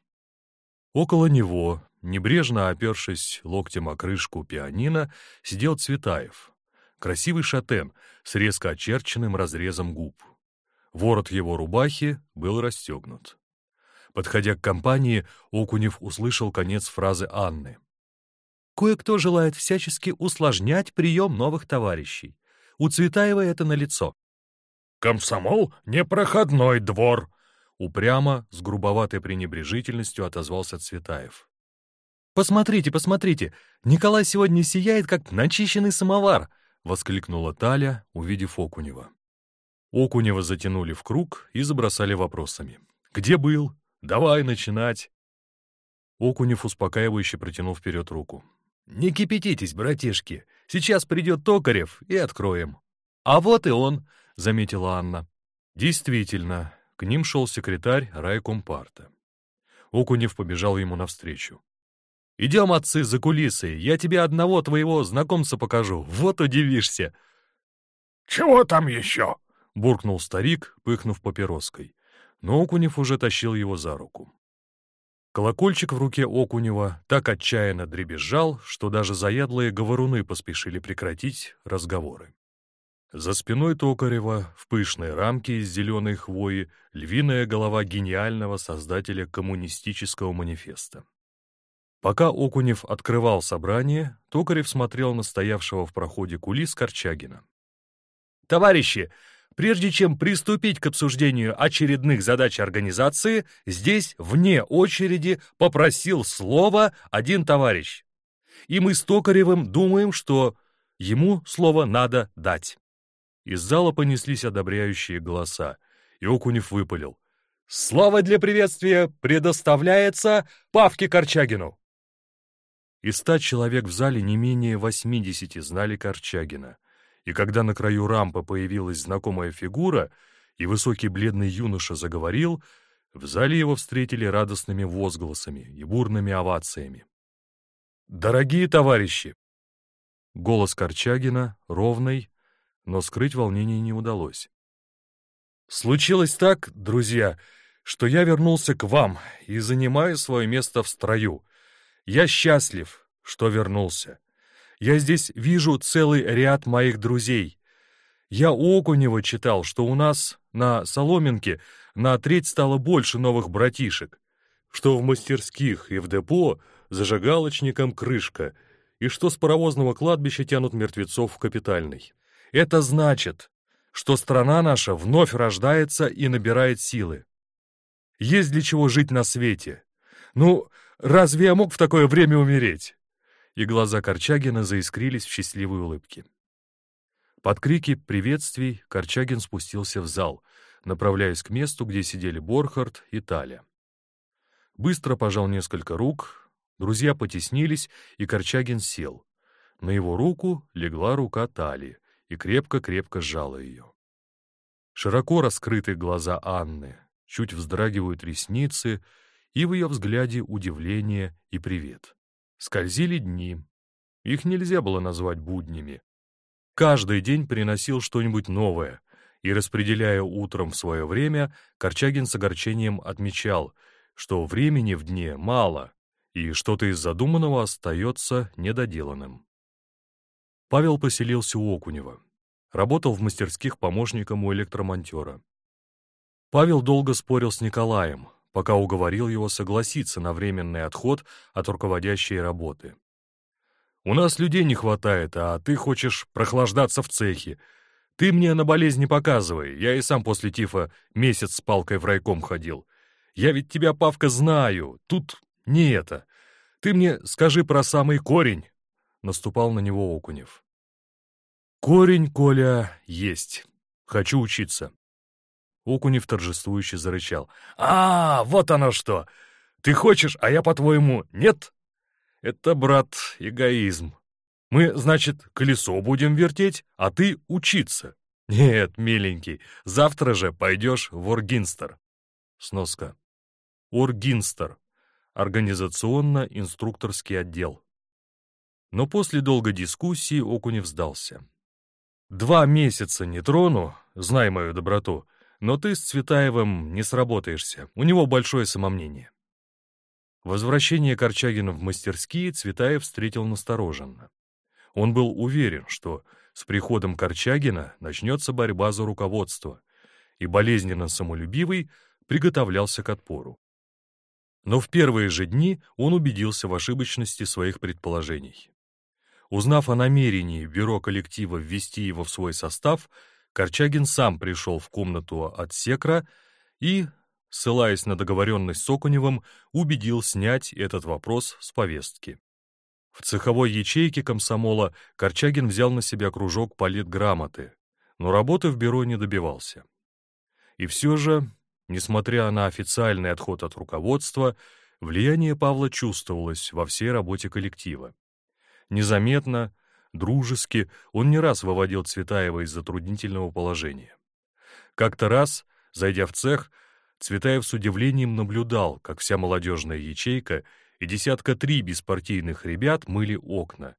S1: Около него, небрежно опершись локтем о крышку пианино, сидел Цветаев, красивый шатен с резко очерченным разрезом губ. Ворот его рубахи был расстегнут. Подходя к компании, Окунев услышал конец фразы Анны.
S2: Кое-кто желает всячески усложнять прием новых товарищей. У Цветаева это налицо.
S3: «Комсомол — непроходной двор!»
S1: Упрямо, с грубоватой пренебрежительностью отозвался Цветаев.
S2: «Посмотрите, посмотрите! Николай сегодня сияет, как начищенный самовар!» — воскликнула Таля, увидев Окунева.
S1: Окунева затянули в круг и забросали вопросами. «Где был? Давай начинать!» Окунев успокаивающе протянул вперед руку.
S2: «Не кипятитесь, братишки. Сейчас придет Токарев и откроем». «А вот и он», — заметила Анна.
S1: Действительно, к ним шел секретарь райкомпарта. Окунев побежал ему навстречу.
S2: «Идем, отцы, за кулисы, я тебе одного твоего знакомца покажу, вот удивишься».
S3: «Чего там еще?»
S1: — буркнул старик, пыхнув папироской. Но Окунев уже тащил его за руку. Колокольчик в руке Окунева так отчаянно дребезжал, что даже заядлые говоруны поспешили прекратить разговоры. За спиной Токарева, в пышной рамке из зеленой хвои, львиная голова гениального создателя коммунистического манифеста. Пока Окунев открывал собрание, Токарев смотрел на стоявшего в проходе кулис Корчагина.
S2: «Товарищи, Прежде чем приступить к обсуждению очередных задач организации, здесь, вне очереди, попросил слово один товарищ. И мы с Токаревым думаем, что ему слово надо дать.
S1: Из зала понеслись одобряющие голоса, и Окунев выпалил.
S2: «Слово для приветствия предоставляется Павке Корчагину!»
S1: Из ста человек в зале не менее восьмидесяти знали Корчагина и когда на краю рампы появилась знакомая фигура, и высокий бледный юноша заговорил, в зале его встретили радостными возгласами и бурными овациями. «Дорогие товарищи!» Голос Корчагина, ровный, но скрыть волнение не удалось. «Случилось так, друзья, что я вернулся к вам и занимаю свое место в строю. Я счастлив, что вернулся. Я здесь вижу целый ряд моих друзей. Я у Окунева читал, что у нас на Соломенке на треть стало больше новых братишек, что в мастерских и в депо зажигалочником крышка, и что с паровозного кладбища тянут мертвецов в капитальный. Это значит, что страна наша вновь рождается и набирает силы. Есть для чего жить на свете. Ну, разве я мог в такое время умереть? и глаза Корчагина заискрились в счастливой улыбке. Под крики приветствий Корчагин спустился в зал, направляясь к месту, где сидели Борхард и Таля. Быстро пожал несколько рук, друзья потеснились, и Корчагин сел. На его руку легла рука Тали и крепко-крепко сжала ее. Широко раскрыты глаза Анны, чуть вздрагивают ресницы, и в ее взгляде удивление и привет. Скользили дни. Их нельзя было назвать буднями. Каждый день приносил что-нибудь новое, и, распределяя утром в свое время, Корчагин с огорчением отмечал, что времени в дне мало, и что-то из задуманного остается недоделанным. Павел поселился у Окунева. Работал в мастерских помощником у электромонтера. Павел долго спорил с Николаем, пока уговорил его согласиться на временный отход от руководящей работы. «У нас людей не хватает, а ты хочешь прохлаждаться в цехе. Ты мне на болезнь не показывай, я и сам после тифа месяц с палкой в райком ходил. Я ведь тебя, Павка, знаю, тут не это. Ты мне скажи про самый корень», — наступал на него Окунев. «Корень, Коля, есть. Хочу учиться. Окунев торжествующе зарычал. «А, вот оно что! Ты хочешь, а я, по-твоему, нет?» «Это, брат, эгоизм. Мы, значит, колесо будем вертеть, а ты учиться. Нет, миленький, завтра же пойдешь в Оргинстер». Сноска. Оргинстер. Организационно-инструкторский отдел. Но после долгой дискуссии Окунев сдался. «Два месяца не трону, знай мою доброту, но ты с Цветаевым не сработаешься, у него большое самомнение». Возвращение Корчагина в мастерские Цветаев встретил настороженно. Он был уверен, что с приходом Корчагина начнется борьба за руководство, и болезненно самолюбивый приготовлялся к отпору. Но в первые же дни он убедился в ошибочности своих предположений. Узнав о намерении бюро коллектива ввести его в свой состав, Корчагин сам пришел в комнату от Секра и, ссылаясь на договоренность с Окуневым, убедил снять этот вопрос с повестки. В цеховой ячейке комсомола Корчагин взял на себя кружок политграмоты, но работы в бюро не добивался. И все же, несмотря на официальный отход от руководства, влияние Павла чувствовалось во всей работе коллектива. Незаметно, дружески он не раз выводил Цветаева из затруднительного положения. Как-то раз, зайдя в цех, Цветаев с удивлением наблюдал, как вся молодежная ячейка и десятка три беспартийных ребят мыли окна.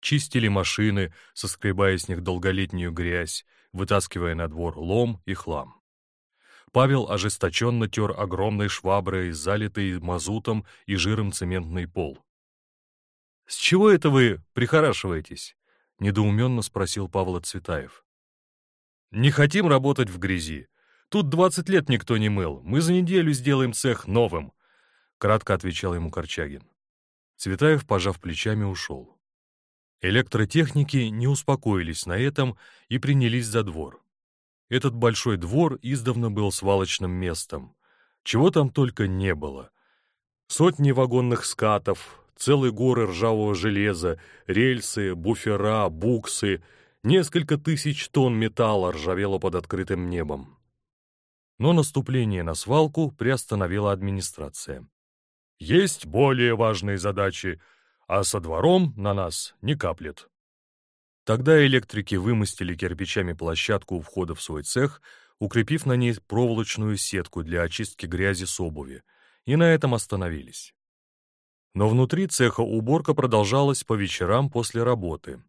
S1: Чистили машины, соскребая с них долголетнюю грязь, вытаскивая на двор лом и хлам. Павел ожесточенно тер огромной шваброй, залитый мазутом и жиром цементный пол. «С чего это вы прихорашиваетесь?» — недоуменно спросил Павла Цветаев. «Не хотим работать в грязи. Тут двадцать лет никто не мыл. Мы за неделю сделаем цех новым», — кратко отвечал ему Корчагин. Цветаев, пожав плечами, ушел. Электротехники не успокоились на этом и принялись за двор. Этот большой двор издавна был свалочным местом. Чего там только не было. Сотни вагонных скатов, целые горы ржавого железа, рельсы, буфера, буксы, несколько тысяч тонн металла ржавело под открытым небом. Но наступление на свалку приостановила администрация. Есть более важные задачи, а со двором на нас не каплет. Тогда электрики вымостили кирпичами площадку у входа в свой цех, укрепив на ней проволочную сетку для очистки грязи с обуви, и на этом остановились. Но внутри цеха уборка продолжалась по вечерам после работы.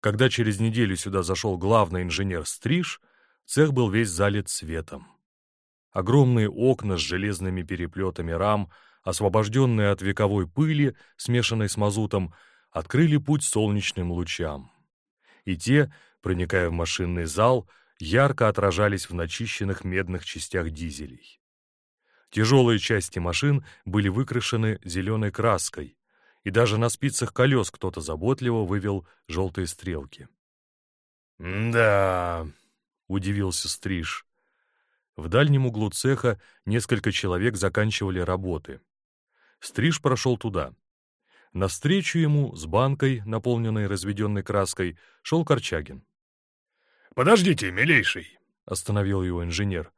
S1: Когда через неделю сюда зашел главный инженер Стриж, цех был весь залит светом. Огромные окна с железными переплетами рам, освобожденные от вековой пыли, смешанной с мазутом, открыли путь солнечным лучам. И те, проникая в машинный зал, ярко отражались в начищенных медных частях дизелей. Тяжелые части машин были выкрашены зеленой краской, и даже на спицах колес кто-то заботливо вывел желтые стрелки. «Да», — удивился Стриж. В дальнем углу цеха несколько человек заканчивали работы. Стриж прошел туда. Навстречу ему с банкой, наполненной разведенной краской, шел Корчагин.
S3: «Подождите, милейший», —
S1: остановил его инженер.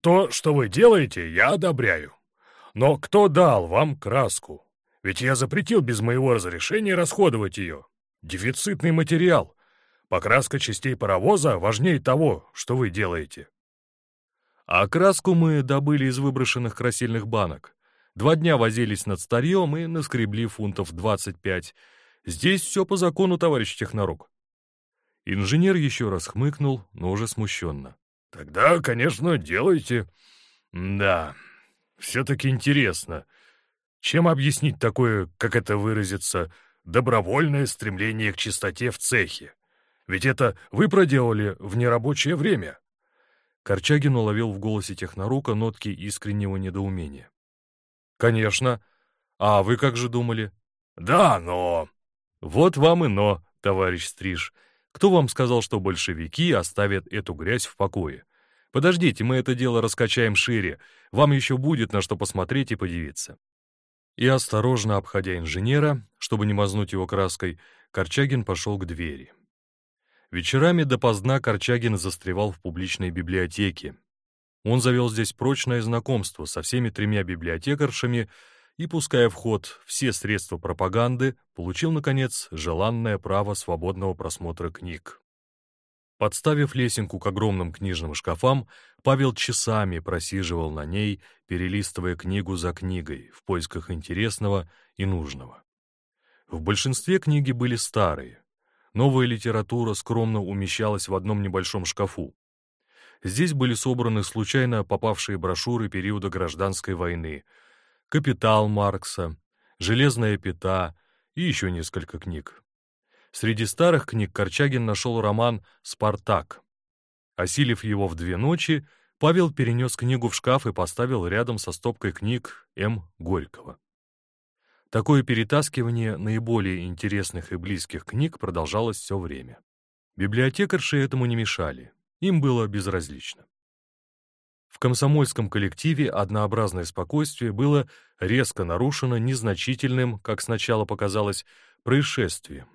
S3: То, что вы делаете, я одобряю. Но кто дал вам краску? Ведь я запретил без моего разрешения расходовать ее. Дефицитный материал. Покраска частей паровоза важнее того, что вы делаете.
S1: А краску мы добыли из выброшенных красильных банок. Два дня возились над старьем и наскребли фунтов 25. Здесь все по закону, товарищ технорук. Инженер еще раз хмыкнул, но уже смущенно.
S3: Тогда, конечно, делайте. Да, все-таки интересно. Чем объяснить такое, как это выразится, добровольное стремление к чистоте в цехе? Ведь это вы проделали в нерабочее время.
S1: Корчагин уловил в голосе технорука нотки искреннего недоумения. «Конечно. А вы как же думали?»
S3: «Да, но...»
S1: «Вот вам и но, товарищ Стриж. Кто вам сказал, что большевики оставят эту грязь в покое? Подождите, мы это дело раскачаем шире. Вам еще будет на что посмотреть и подивиться». И осторожно обходя инженера, чтобы не мазнуть его краской, Корчагин пошел к двери. Вечерами допоздна Корчагин застревал в публичной библиотеке, Он завел здесь прочное знакомство со всеми тремя библиотекаршами и, пуская в ход все средства пропаганды, получил, наконец, желанное право свободного просмотра книг. Подставив лесенку к огромным книжным шкафам, Павел часами просиживал на ней, перелистывая книгу за книгой, в поисках интересного и нужного. В большинстве книги были старые. Новая литература скромно умещалась в одном небольшом шкафу. Здесь были собраны случайно попавшие брошюры периода гражданской войны, «Капитал» Маркса, «Железная пята» и еще несколько книг. Среди старых книг Корчагин нашел роман «Спартак». Осилив его в две ночи, Павел перенес книгу в шкаф и поставил рядом со стопкой книг М. Горького. Такое перетаскивание наиболее интересных и близких книг продолжалось все время. Библиотекарши этому не мешали, им было безразлично. В комсомольском коллективе однообразное спокойствие было резко нарушено незначительным, как сначала показалось, происшествием.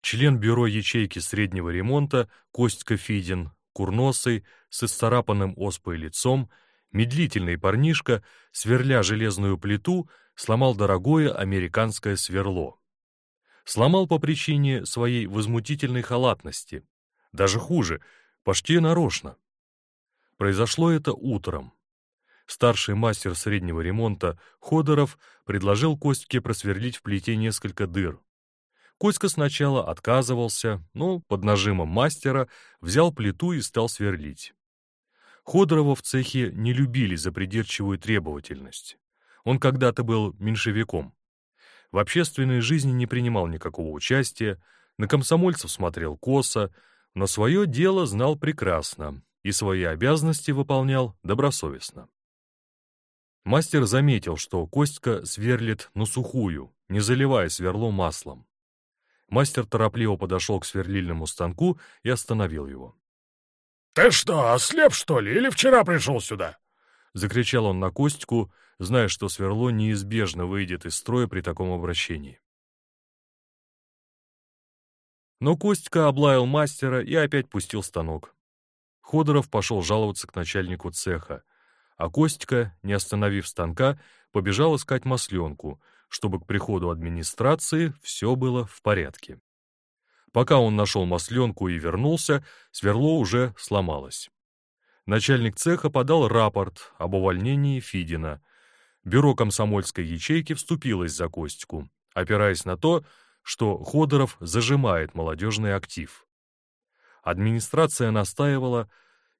S1: Член бюро ячейки среднего ремонта Костька Фидин, курносый, с исцарапанным оспой лицом, медлительный парнишка, сверля железную плиту, сломал дорогое американское сверло. Сломал по причине своей возмутительной халатности. Даже хуже, почти нарочно. Произошло это утром. Старший мастер среднего ремонта Ходоров предложил Костьке просверлить в плите несколько дыр. Коська сначала отказывался, но под нажимом мастера взял плиту и стал сверлить. Ходорова в цехе не любили за придирчивую требовательность. Он когда-то был меньшевиком. В общественной жизни не принимал никакого участия, на комсомольцев смотрел косо, но свое дело знал прекрасно и свои обязанности выполнял добросовестно. Мастер заметил, что Костька сверлит на сухую, не заливая сверло маслом. Мастер торопливо подошел к сверлильному станку и остановил его.
S3: «Ты что, ослеп, что ли, или вчера пришел сюда?»
S1: Закричал он на Костьку, зная, что сверло неизбежно выйдет из строя при таком обращении. Но Костька облаял мастера и опять пустил станок. Ходоров пошел жаловаться к начальнику цеха, а Костька, не остановив станка, побежал искать масленку — чтобы к приходу администрации все было в порядке. Пока он нашел масленку и вернулся, сверло уже сломалось. Начальник цеха подал рапорт об увольнении Фидина. Бюро комсомольской ячейки вступилось за Костьку, опираясь на то, что Ходоров зажимает молодежный актив. Администрация настаивала,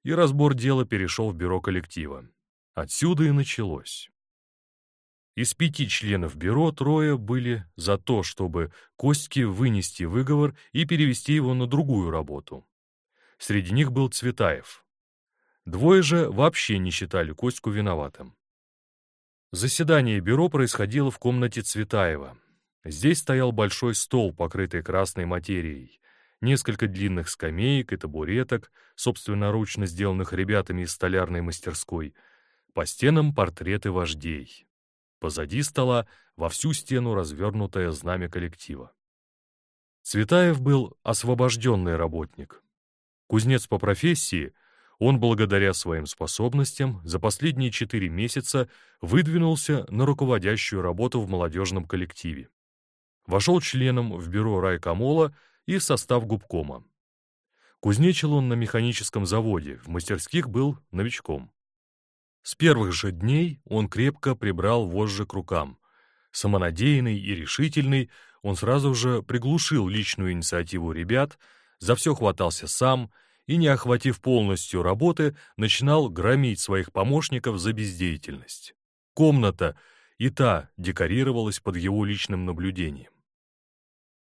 S1: и разбор дела перешел в бюро коллектива. Отсюда и началось. Из пяти членов бюро трое были за то, чтобы Костьке вынести выговор и перевести его на другую работу. Среди них был Цветаев. Двое же вообще не считали Костьку виноватым. Заседание бюро происходило в комнате Цветаева. Здесь стоял большой стол, покрытый красной материей, несколько длинных скамеек и табуреток, собственноручно сделанных ребятами из столярной мастерской, по стенам портреты вождей. Позади стола во всю стену развернутое знамя коллектива. Цветаев был освобожденный работник. Кузнец по профессии, он благодаря своим способностям за последние четыре месяца выдвинулся на руководящую работу в молодежном коллективе. Вошел членом в бюро райкомола и в состав губкома. Кузнечил он на механическом заводе, в мастерских был новичком. С первых же дней он крепко прибрал вожжи к рукам. Самонадеянный и решительный, он сразу же приглушил личную инициативу ребят, за все хватался сам и, не охватив полностью работы, начинал громить своих помощников за бездеятельность. Комната и та декорировалась под его личным наблюдением.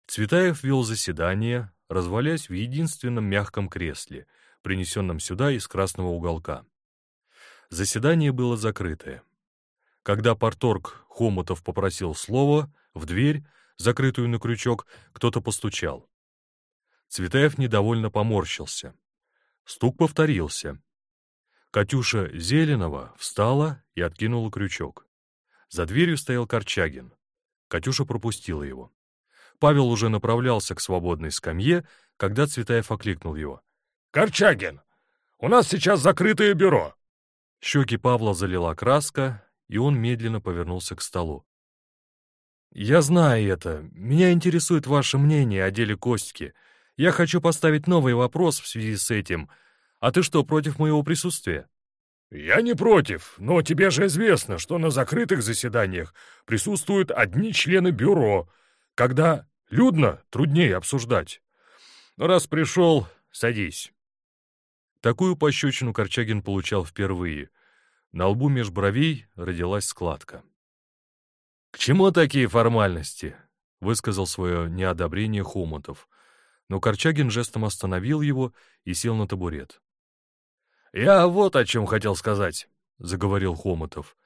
S1: Цветаев вел заседание, развалясь в единственном мягком кресле, принесенном сюда из красного уголка. Заседание было закрытое. Когда порторг Хомутов попросил слова, в дверь, закрытую на крючок, кто-то постучал. Цветаев недовольно поморщился. Стук повторился. Катюша Зеленова встала и откинула крючок. За дверью стоял Корчагин. Катюша пропустила его. Павел уже направлялся к свободной скамье, когда Цветаев окликнул его.
S3: «Корчагин, у нас сейчас закрытое бюро.
S1: Щеки Павла залила краска, и он медленно повернулся к столу. «Я знаю это. Меня интересует ваше мнение о деле Костьки. Я хочу поставить новый вопрос в связи с этим. А ты что, против моего присутствия?»
S3: «Я не против, но тебе же известно, что на закрытых заседаниях присутствуют одни члены бюро. Когда людно, труднее обсуждать. Раз пришел, садись».
S1: Такую пощечину Корчагин получал впервые. На лбу меж бровей родилась складка. «К чему такие формальности?» — высказал свое неодобрение Хомутов. Но Корчагин жестом остановил его и сел на табурет.
S3: «Я вот о чем хотел сказать», — заговорил Хомутов.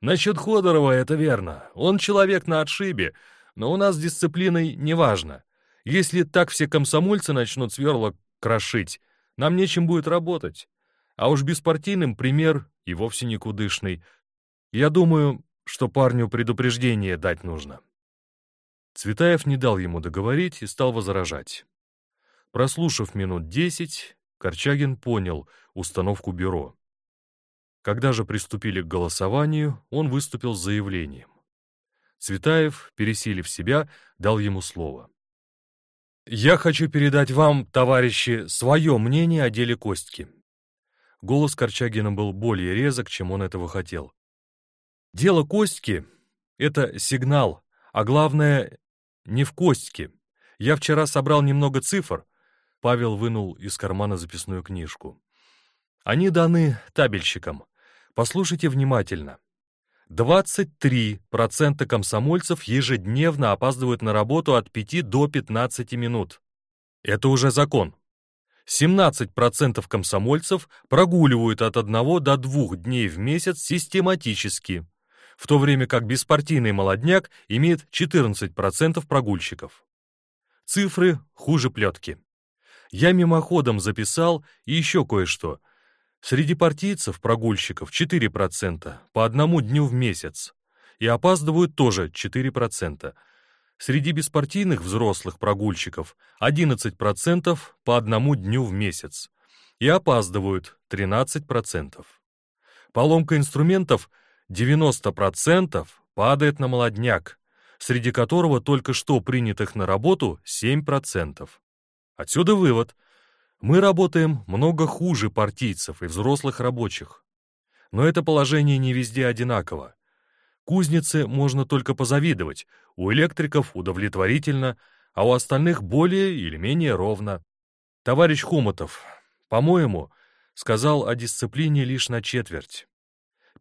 S3: «Насчет Ходорова это верно. Он человек на отшибе, но у нас с дисциплиной неважно. Если так все комсомольцы начнут сверла крошить, нам нечем будет работать. А уж беспартийным пример и вовсе никудышный. Я думаю, что парню предупреждение дать нужно.
S1: Цветаев не дал ему договорить и стал возражать. Прослушав минут десять, Корчагин понял установку бюро. Когда же приступили к голосованию, он выступил с заявлением. Цветаев, пересилив себя, дал ему слово. «Я хочу передать вам, товарищи, свое мнение о деле Костьки». Голос Корчагина был более резок, чем он этого хотел. Дело Костьки — это сигнал, а главное — не в Костьке. Я вчера собрал немного цифр. Павел вынул из кармана записную книжку. Они даны табельщикам. Послушайте внимательно. 23% комсомольцев ежедневно опаздывают на работу от 5 до 15 минут. Это уже закон. 17% комсомольцев прогуливают от 1 до 2 дней в месяц систематически в то время как беспартийный молодняк имеет 14% прогульщиков. Цифры хуже плетки. Я мимоходом записал и еще кое-что. Среди партийцев прогульщиков 4%, по одному дню в месяц. И опаздывают тоже 4%. Среди беспартийных взрослых прогульщиков 11% по одному дню в месяц. И опаздывают 13%. Поломка инструментов – 90% падает на молодняк, среди которого только что принятых на работу 7%. Отсюда вывод. Мы работаем много хуже партийцев и взрослых рабочих. Но это положение не везде одинаково. Кузнице можно только позавидовать, у электриков удовлетворительно, а у остальных более или менее ровно. Товарищ Хомутов, по-моему, сказал о дисциплине лишь на четверть.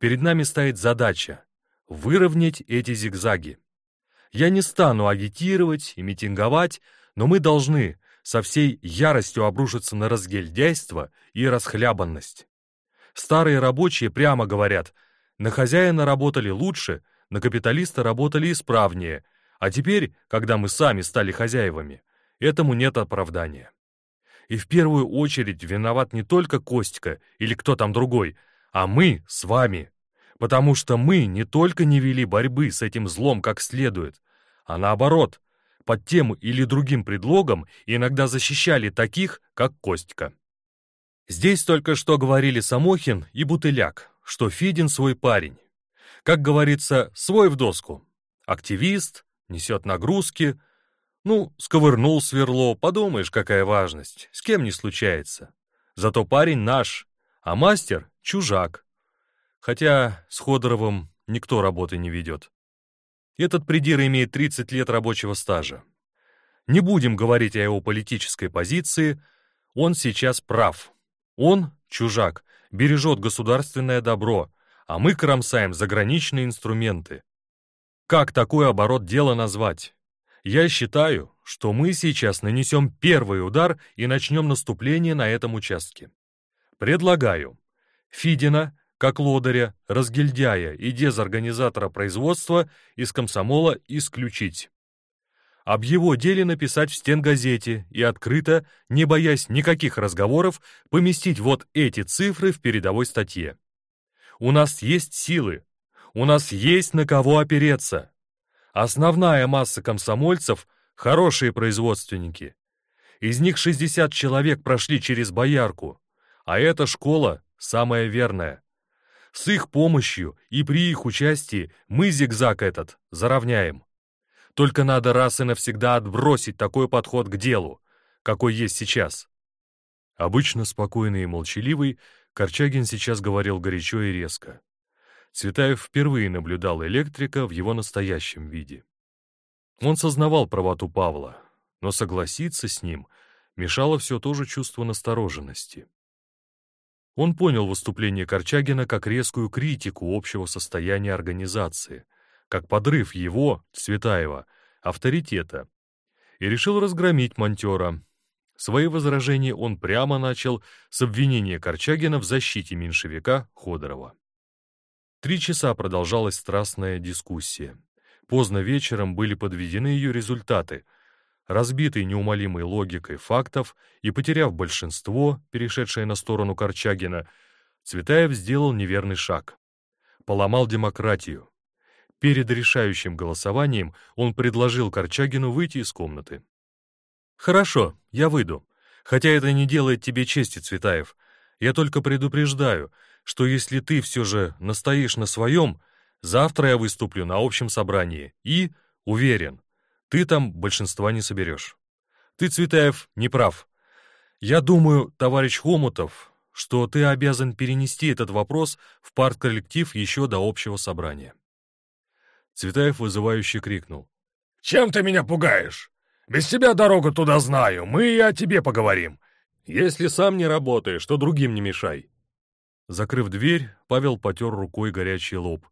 S1: Перед нами стоит задача — выровнять эти зигзаги. Я не стану агитировать и митинговать, но мы должны со всей яростью обрушиться на разгильдяйство и расхлябанность. Старые рабочие прямо говорят, на хозяина работали лучше, на капиталиста работали исправнее, а теперь, когда мы сами стали хозяевами, этому нет оправдания. И в первую очередь виноват не только Костька или кто там другой, а мы с вами потому что мы не только не вели борьбы с этим злом как следует, а наоборот, под тем или другим предлогом иногда защищали таких, как Костька. Здесь только что говорили Самохин и Бутыляк, что Фидин свой парень. Как говорится, свой в доску. Активист, несет нагрузки. Ну, сковырнул сверло, подумаешь, какая важность, с кем не случается. Зато парень наш, а мастер — чужак. Хотя с Ходоровым никто работы не ведет. Этот придир имеет 30 лет рабочего стажа. Не будем говорить о его политической позиции, он сейчас прав. Он, чужак, бережет государственное добро, а мы кромсаем заграничные инструменты. Как такой оборот дела назвать? Я считаю, что мы сейчас нанесем первый удар и начнем наступление на этом участке. Предлагаю Фидина как лодыря, разгильдяя и дезорганизатора производства из комсомола исключить. Об его деле написать в стенгазете и открыто, не боясь никаких разговоров, поместить вот эти цифры в передовой статье. У нас есть силы, у нас есть на кого опереться. Основная масса комсомольцев — хорошие производственники. Из них 60 человек прошли через боярку, а эта школа самая верная. С их помощью и при их участии мы зигзаг этот заровняем. Только надо раз и навсегда отбросить такой подход к делу, какой есть сейчас. Обычно спокойный и молчаливый, Корчагин сейчас говорил горячо и резко. Цветаев впервые наблюдал электрика в его настоящем виде. Он сознавал правоту Павла, но согласиться с ним мешало все то же чувство настороженности. Он понял выступление Корчагина как резкую критику общего состояния организации, как подрыв его, Цветаева, авторитета, и решил разгромить монтера. Свои возражения он прямо начал с обвинения Корчагина в защите меньшевика Ходорова. Три часа продолжалась страстная дискуссия. Поздно вечером были подведены ее результаты. Разбитый неумолимой логикой фактов и потеряв большинство, перешедшее на сторону Корчагина, Цветаев сделал неверный шаг. Поломал демократию. Перед решающим голосованием он предложил Корчагину выйти из комнаты. «Хорошо, я выйду. Хотя это не делает тебе чести, Цветаев. Я только предупреждаю, что если ты все же настоишь на своем, завтра я выступлю на общем собрании и, уверен, ты там большинства не соберешь. Ты, Цветаев, не прав. Я думаю, товарищ Хомутов, что ты обязан перенести этот вопрос в партколлектив еще до общего собрания. Цветаев вызывающе крикнул.
S3: «Чем ты меня пугаешь? Без тебя дорогу туда знаю, мы и о тебе поговорим.
S1: Если сам не работаешь, то другим не мешай. Закрыв дверь, Павел потер рукой горячий лоб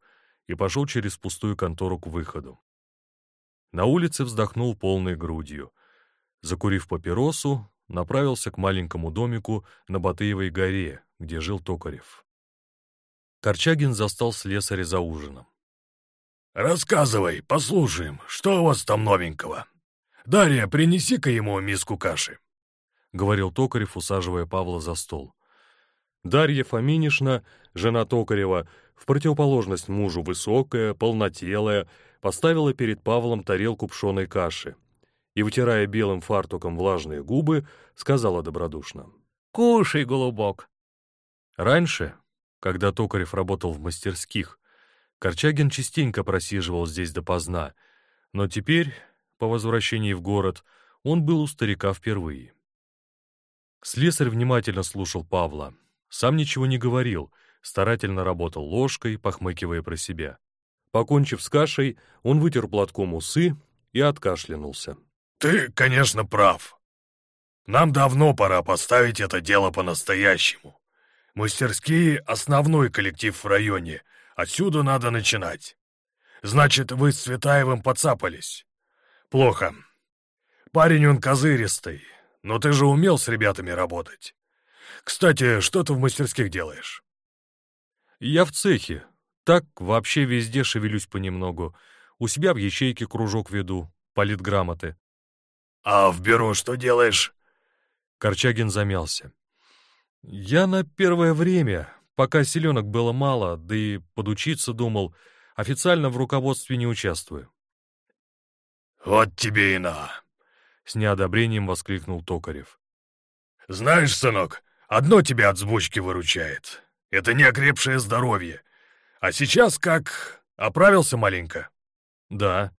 S1: и пошел через пустую контору к выходу. На улице вздохнул полной грудью. Закурив папиросу, направился к маленькому домику на Батыевой горе, где жил Токарев. Корчагин застал слесаря за ужином.
S3: «Рассказывай, послушаем, что у вас там новенького? Дарья, принеси-ка ему миску каши», —
S1: говорил Токарев, усаживая Павла за стол. Дарья Фоминишна, жена Токарева, в противоположность мужу высокая, полнотелая, поставила перед Павлом тарелку пшеной каши и, вытирая белым фартуком влажные губы, сказала добродушно.
S2: «Кушай, голубок!»
S1: Раньше, когда Токарев работал в мастерских, Корчагин частенько просиживал здесь допоздна, но теперь, по возвращении в город, он был у старика впервые. Слесарь внимательно слушал Павла, сам ничего не говорил, старательно работал ложкой, похмыкивая про себя. Покончив с кашей, он вытер платком усы и откашлянулся.
S3: «Ты, конечно, прав. Нам давно пора поставить это дело по-настоящему. Мастерские — основной коллектив в районе, отсюда надо начинать. Значит, вы с Цветаевым подцапались. Плохо. Парень он козыристый, но ты же умел с ребятами работать. Кстати, что ты в мастерских делаешь?»
S1: «Я в цехе. Так вообще везде шевелюсь понемногу. У себя в ячейке кружок веду, политграмоты».
S3: «А в бюро что делаешь?»
S1: Корчагин замялся. «Я на первое время, пока селенок было мало, да и подучиться думал, официально в руководстве не участвую».
S3: «Вот тебе и на!» — с неодобрением воскликнул Токарев. «Знаешь, сынок, Одно тебя от сбочки выручает. Это неокрепшее здоровье. А сейчас как... Оправился маленько?
S1: Да.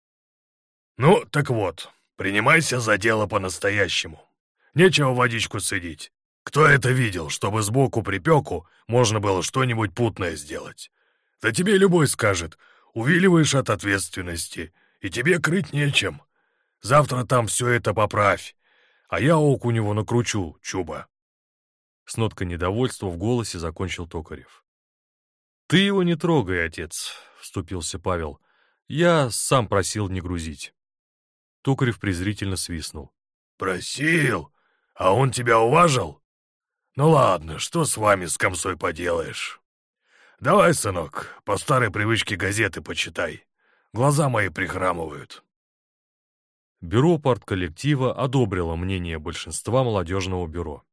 S3: Ну, так вот, принимайся за дело по-настоящему. Нечего водичку цедить. Кто это видел, чтобы сбоку припеку можно было что-нибудь путное сделать? Да тебе любой скажет, увиливаешь от ответственности, и тебе крыть нечем. Завтра там все это поправь, а я ок у него накручу, Чуба.
S1: С ноткой недовольства в голосе закончил Токарев. «Ты его не трогай, отец», — вступился Павел. «Я сам просил не грузить». Токарев презрительно свистнул.
S3: «Просил? А он тебя уважил? Ну ладно, что с вами с комсой поделаешь? Давай, сынок, по старой привычке газеты почитай. Глаза мои прихрамывают».
S1: Бюро партколлектива одобрило мнение большинства молодежного бюро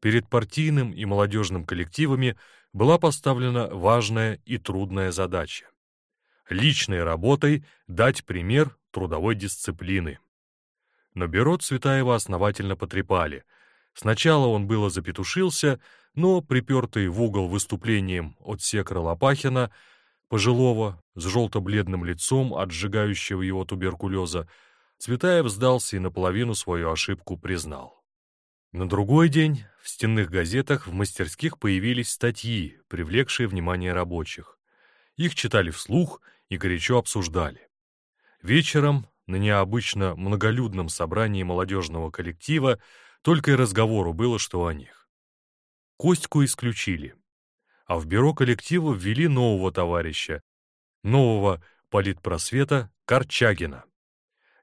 S1: перед партийным и молодежным коллективами была поставлена важная и трудная задача — личной работой дать пример трудовой дисциплины. Но бюро Цветаева основательно потрепали. Сначала он было запетушился, но, припертый в угол выступлением от секра Лопахина, пожилого, с желто-бледным лицом от сжигающего его туберкулеза, Цветаев сдался и наполовину свою ошибку признал. На другой день в стенных газетах в мастерских появились статьи, привлекшие внимание рабочих. Их читали вслух и горячо обсуждали. Вечером на необычно многолюдном собрании молодежного коллектива только и разговору было, что о них. Костьку исключили, а в бюро коллектива ввели нового товарища, нового политпросвета Корчагина.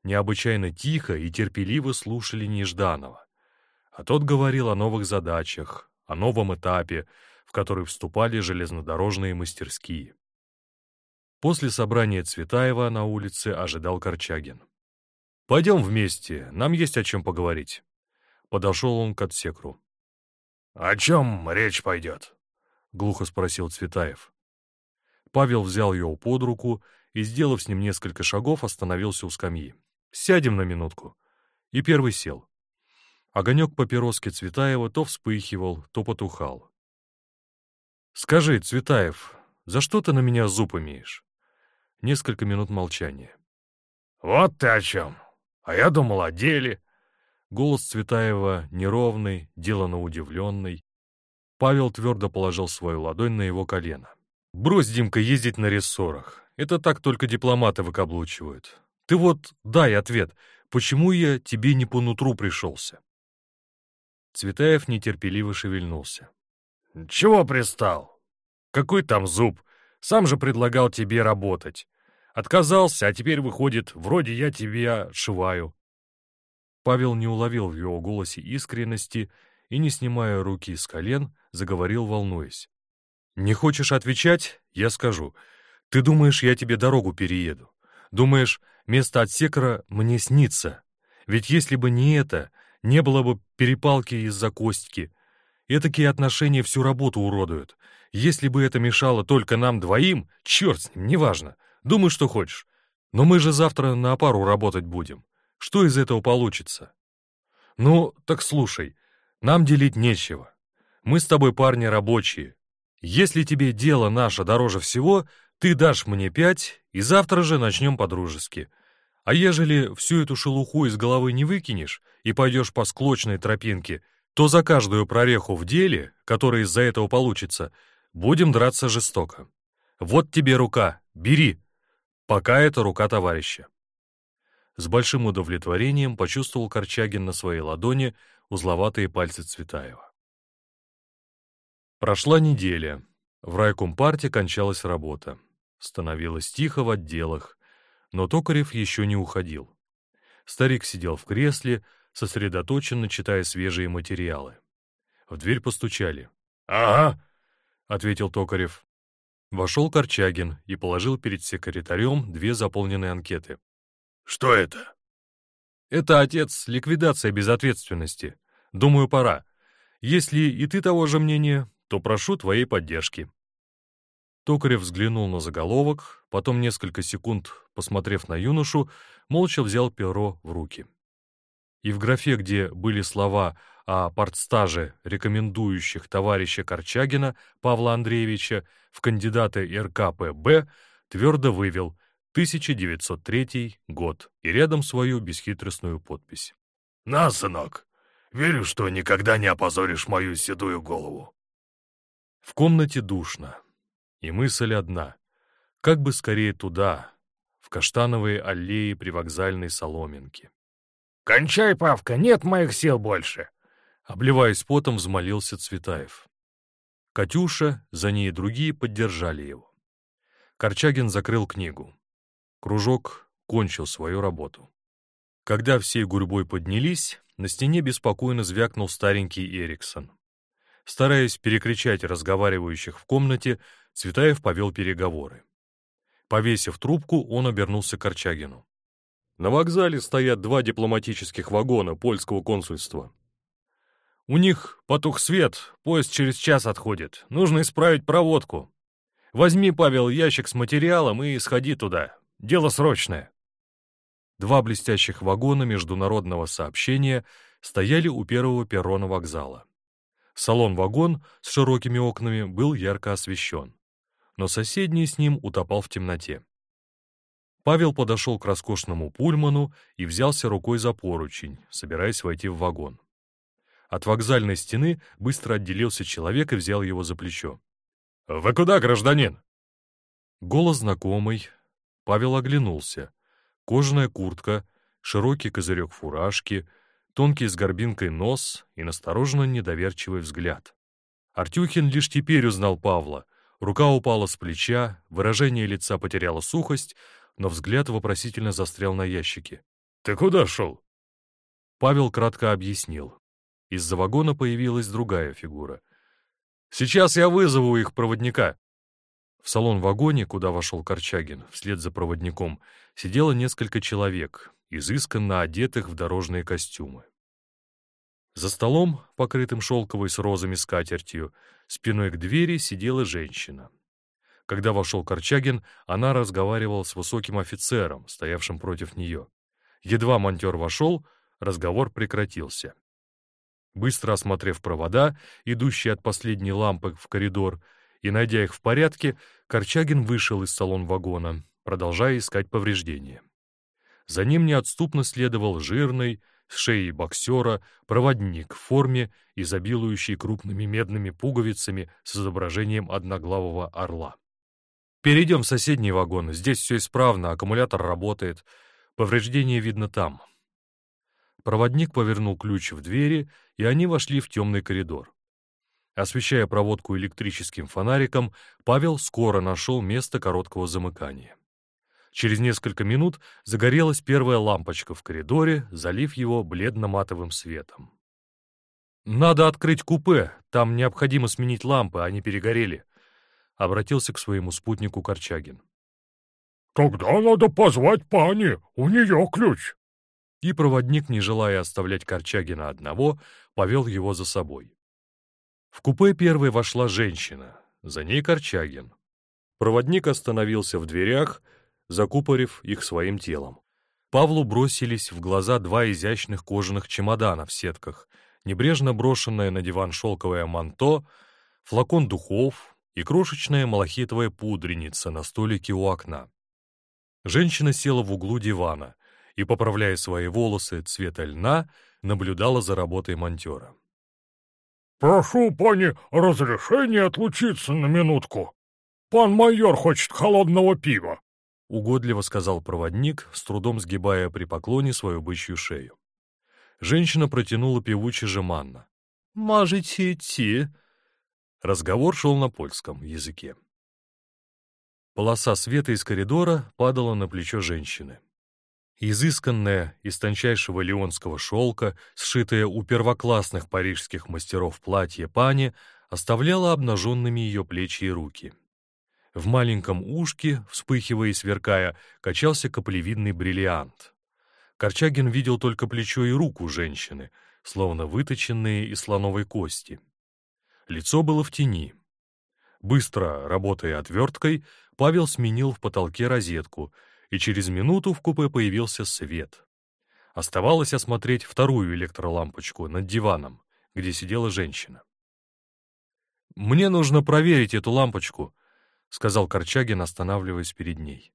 S1: Необычайно тихо и терпеливо слушали Нежданова, а тот говорил о новых задачах, о новом этапе, в который вступали железнодорожные мастерские. После собрания Цветаева на улице ожидал Корчагин. «Пойдем вместе, нам есть о чем поговорить». Подошел он к отсекру.
S3: «О чем речь пойдет?»
S1: — глухо спросил Цветаев. Павел взял его под руку и, сделав с ним несколько шагов, остановился у скамьи. «Сядем на минутку». И первый сел. Огонек папироски Цветаева то вспыхивал, то потухал. «Скажи, Цветаев, за что ты на меня зуб имеешь?» Несколько минут молчания.
S3: «Вот ты о чем! А я думал о деле!»
S1: Голос Цветаева неровный, делано удивленный. Павел твердо положил свою ладонь на его колено. «Брось, Димка, ездить на рессорах. Это так только дипломаты выкаблучивают. Ты вот дай ответ, почему я тебе не по нутру пришелся?» Цветаев нетерпеливо шевельнулся.
S3: «Чего пристал? Какой там зуб? Сам же предлагал тебе работать. Отказался, а теперь выходит, вроде я тебя шиваю.
S1: Павел не уловил в его голосе искренности и, не снимая руки с колен, заговорил, волнуясь. «Не хочешь отвечать? Я скажу. Ты думаешь, я тебе дорогу перееду? Думаешь, место отсекара мне снится? Ведь если бы не это, не было бы перепалки из-за костки. Этакие отношения всю работу уродуют. Если бы это мешало только нам двоим, черт с ним, неважно. Думай, что хочешь. Но мы же завтра на пару работать будем. Что из этого получится? Ну, так слушай, нам делить нечего. Мы с тобой парни рабочие. Если тебе дело наше дороже всего, ты дашь мне пять, и завтра же начнем по-дружески. А ежели всю эту шелуху из головы не выкинешь и пойдешь по склочной тропинке, то за каждую прореху в деле, которая из-за этого получится, будем драться жестоко. Вот тебе рука, бери, Пока это рука товарища. С большим удовлетворением почувствовал Корчагин на своей ладони узловатые пальцы Цветаева. Прошла неделя. В райкомпарте кончалась работа. Становилось тихо в отделах, но Токарев еще не уходил. Старик сидел в кресле, сосредоточенно читая свежие материалы. В дверь постучали.
S3: «Ага», —
S1: ответил Токарев. Вошел Корчагин и положил перед секретарем две заполненные анкеты.
S3: «Что это?»
S1: «Это, отец, ликвидация безответственности. Думаю, пора. Если и ты того же мнения, то прошу твоей поддержки». Токарев взглянул на заголовок, потом несколько секунд, посмотрев на юношу, молча взял перо в руки. И в графе, где были слова о партстаже рекомендующих товарища Корчагина Павла Андреевича в кандидаты РКПБ, твердо вывел 1903 год и рядом свою бесхитростную подпись.
S3: «На, сынок, верю, что никогда не опозоришь мою седую голову».
S1: В комнате душно, и мысль одна — как бы скорее туда, в каштановые аллеи привокзальной соломинки.
S3: «Кончай, Павка, нет моих сил больше!»
S1: Обливаясь потом, взмолился Цветаев. Катюша, за ней и другие поддержали его. Корчагин закрыл книгу. Кружок кончил свою работу. Когда всей гурьбой поднялись, на стене беспокойно звякнул старенький Эриксон. Стараясь перекричать разговаривающих в комнате, Цветаев повел переговоры. Повесив трубку, он обернулся к Корчагину. «На вокзале стоят два дипломатических вагона польского консульства. У них потух свет, поезд через час отходит. Нужно исправить проводку. Возьми, Павел, ящик с материалом и сходи туда. Дело срочное». Два блестящих вагона международного сообщения стояли у первого перрона вокзала. Салон-вагон с широкими окнами был ярко освещен, но соседний с ним утопал в темноте. Павел подошел к роскошному пульману и взялся рукой за поручень, собираясь войти в вагон. От вокзальной стены быстро отделился человек и взял его за плечо. «Вы куда, гражданин?» Голос знакомый. Павел оглянулся. Кожаная куртка, широкий козырек фуражки, тонкий с горбинкой нос и настороженно недоверчивый взгляд. Артюхин лишь теперь узнал Павла. Рука упала с плеча, выражение лица потеряло сухость, но взгляд вопросительно застрял на ящике. «Ты куда шел?» Павел кратко объяснил. Из-за вагона появилась другая фигура. «Сейчас я вызову их проводника!» В салон-вагоне, куда вошел Корчагин, вслед за проводником, сидело несколько человек, изысканно одетых в дорожные костюмы. За столом, покрытым шелковой с розами скатертью, спиной к двери сидела женщина. Когда вошел Корчагин, она разговаривала с высоким офицером, стоявшим против нее. Едва монтер вошел, разговор прекратился. Быстро осмотрев провода, идущие от последней лампы в коридор, и, найдя их в порядке, Корчагин вышел из салон вагона, продолжая искать повреждения. За ним неотступно следовал жирный, с шеей боксера, проводник в форме, изобилующий крупными медными пуговицами с изображением одноглавого орла. «Перейдем в соседний вагон, здесь все исправно, аккумулятор работает. Повреждение видно там». Проводник повернул ключ в двери, и они вошли в темный коридор. Освещая проводку электрическим фонариком, Павел скоро нашел место короткого замыкания. Через несколько минут загорелась первая лампочка в коридоре, залив его бледно-матовым светом. «Надо открыть купе, там необходимо сменить лампы, они перегорели», — обратился к своему спутнику Корчагин.
S3: «Тогда надо позвать пани, у нее ключ».
S1: И проводник, не желая оставлять Корчагина одного, повел его за собой. В купе первой вошла женщина, за ней Корчагин. Проводник остановился в дверях, закупорив их своим телом. Павлу бросились в глаза два изящных кожаных чемодана в сетках, небрежно брошенное на диван шелковое манто, флакон духов и крошечная малахитовая пудреница на столике у окна. Женщина села в углу дивана и, поправляя свои волосы цвета льна, наблюдала за работой монтера.
S3: «Прошу, пани, разрешения отлучиться на минутку. Пан майор хочет холодного пива», —
S1: угодливо сказал проводник, с трудом сгибая при поклоне свою бычью шею. Женщина протянула певуче жеманно. «Можете идти». Разговор шел на польском языке. Полоса света из коридора падала на плечо женщины. Изысканное из тончайшего леонского шелка, сшитое у первоклассных парижских мастеров платье пани, оставляло обнаженными ее плечи и руки. В маленьком ушке, вспыхивая и сверкая, качался каплевидный бриллиант. Корчагин видел только плечо и руку женщины, словно выточенные из слоновой кости. Лицо было в тени. Быстро, работая отверткой, Павел сменил в потолке розетку — и через минуту в купе появился свет. Оставалось осмотреть вторую электролампочку над диваном, где сидела женщина. «Мне нужно проверить эту лампочку», — сказал Корчагин, останавливаясь перед ней.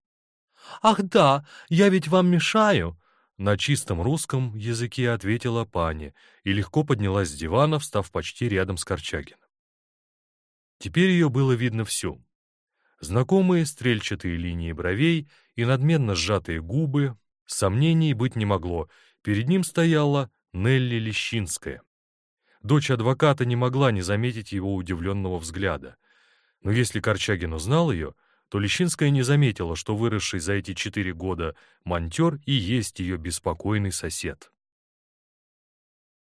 S1: «Ах да, я ведь вам мешаю», — на чистом русском языке ответила пани и легко поднялась с дивана, встав почти рядом с Корчагином. Теперь ее было видно всю. Знакомые стрельчатые линии бровей и надменно сжатые губы, сомнений быть не могло, перед ним стояла Нелли Лещинская. Дочь адвоката не могла не заметить его удивленного взгляда. Но если Корчагин узнал ее, то Лещинская не заметила, что выросший за эти четыре года монтер и есть ее беспокойный сосед.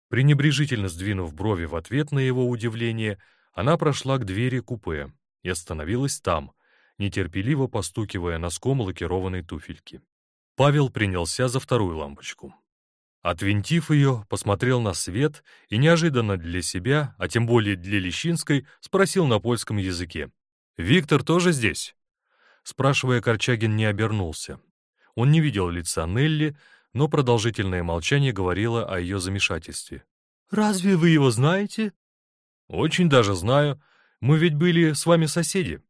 S1: Пренебрежительно сдвинув брови в ответ на его удивление, она прошла к двери купе и остановилась там, нетерпеливо постукивая носком лакированной туфельки. Павел принялся за вторую лампочку. Отвинтив ее, посмотрел на свет и неожиданно для себя, а тем более для Лещинской, спросил на польском языке. «Виктор тоже здесь?» Спрашивая, Корчагин не обернулся. Он не видел лица Нелли, но продолжительное молчание говорило о ее замешательстве. «Разве вы его знаете?» «Очень даже знаю. Мы ведь были с вами соседи».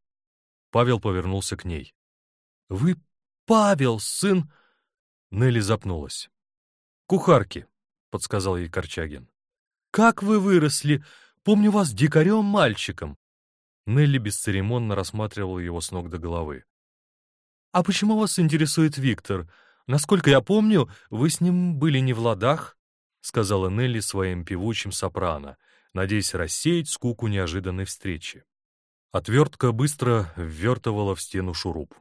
S1: Павел повернулся к ней. «Вы Павел, сын...» Нелли запнулась. «Кухарки», — подсказал ей Корчагин. «Как вы выросли! Помню вас дикарем-мальчиком!» Нелли бесцеремонно рассматривала его с ног до головы. «А почему вас интересует Виктор? Насколько я помню, вы с ним были не в ладах?» — сказала Нелли своим певучим сопрано, надеясь рассеять скуку неожиданной встречи. Отвертка быстро ввертывала в стену шуруп.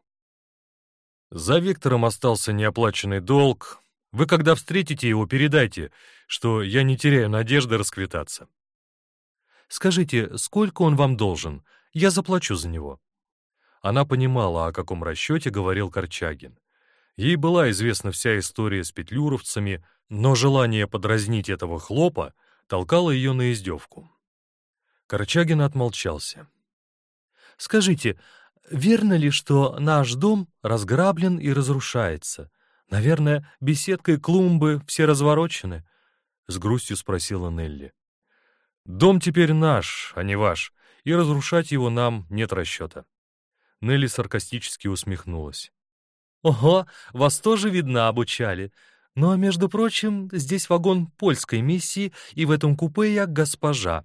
S1: За Виктором остался неоплаченный долг. Вы, когда встретите его, передайте, что я не теряю надежды расквитаться. Скажите, сколько он вам должен? Я заплачу за него. Она понимала, о каком расчете говорил Корчагин. Ей была известна вся история с петлюровцами, но желание подразнить этого хлопа толкало ее на издевку. Корчагин отмолчался. «Скажите, верно ли, что наш дом разграблен и разрушается? Наверное, беседка и клумбы все разворочены?» — с грустью спросила Нелли. «Дом теперь наш, а не ваш, и разрушать его нам нет расчета». Нелли саркастически усмехнулась. «Ого, вас тоже, видно, обучали. Но, между прочим, здесь вагон польской миссии, и в этом купе я госпожа.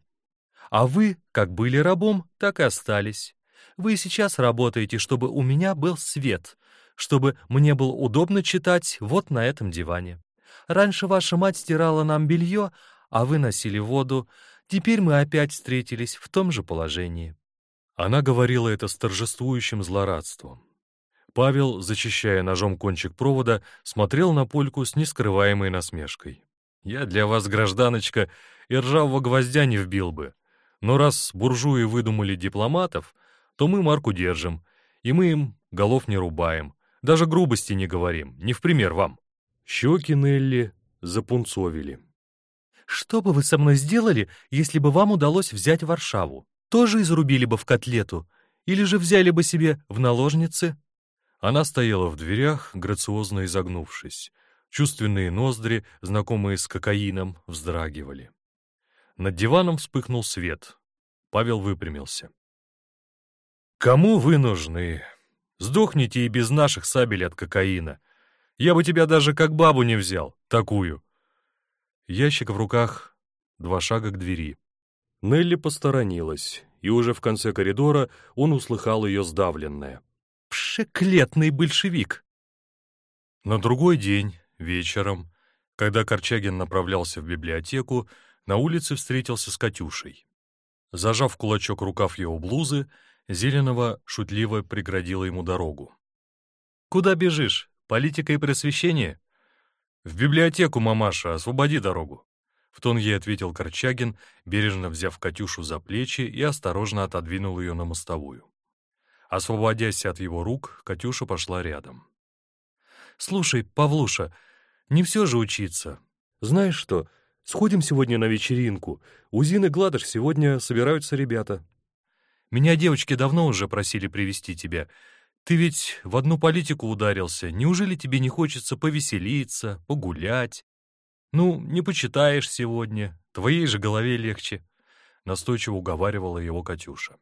S1: А вы, как были рабом, так и остались. Вы сейчас работаете, чтобы у меня был свет, чтобы мне было удобно читать вот на этом диване. Раньше ваша мать стирала нам белье, а вы носили воду. Теперь мы опять встретились в том же положении». Она говорила это с торжествующим злорадством. Павел, зачищая ножом кончик провода, смотрел на Польку с нескрываемой насмешкой. «Я для вас, гражданочка, и ржавого гвоздя не вбил бы. Но раз буржуи выдумали дипломатов, то мы марку держим, и мы им голов не рубаем, даже грубости не говорим, не в пример вам». Щеки Нелли запунцовили. «Что бы вы со мной сделали, если бы вам удалось взять Варшаву? Тоже изрубили бы в котлету? Или же взяли бы себе в наложницы?» Она стояла в дверях, грациозно изогнувшись. Чувственные ноздри, знакомые с кокаином, вздрагивали. Над диваном вспыхнул свет. Павел выпрямился. «Кому вы нужны? Сдохните и без наших сабель от кокаина. Я бы тебя даже как бабу не взял, такую». Ящик в руках, два шага к двери. Нелли посторонилась, и уже в конце коридора он услыхал ее сдавленное. «Пшеклетный большевик!» На другой день, вечером, когда Корчагин направлялся в библиотеку, на улице встретился с Катюшей. Зажав кулачок рукав его блузы, Зеленова шутливо преградила ему дорогу. «Куда бежишь? Политика и просвещение?» «В библиотеку, мамаша, освободи дорогу!» В тон ей ответил Корчагин, бережно взяв Катюшу за плечи и осторожно отодвинул ее на мостовую. Освободясь от его рук, Катюша пошла рядом. «Слушай, Павлуша, не все же учиться. Знаешь что, сходим сегодня на вечеринку. У Зины Гладыш сегодня собираются ребята. Меня девочки давно уже просили привести тебя. Ты ведь в одну политику ударился. Неужели тебе не хочется повеселиться, погулять? Ну, не почитаешь сегодня, твоей же голове легче. Настойчиво уговаривала его Катюша.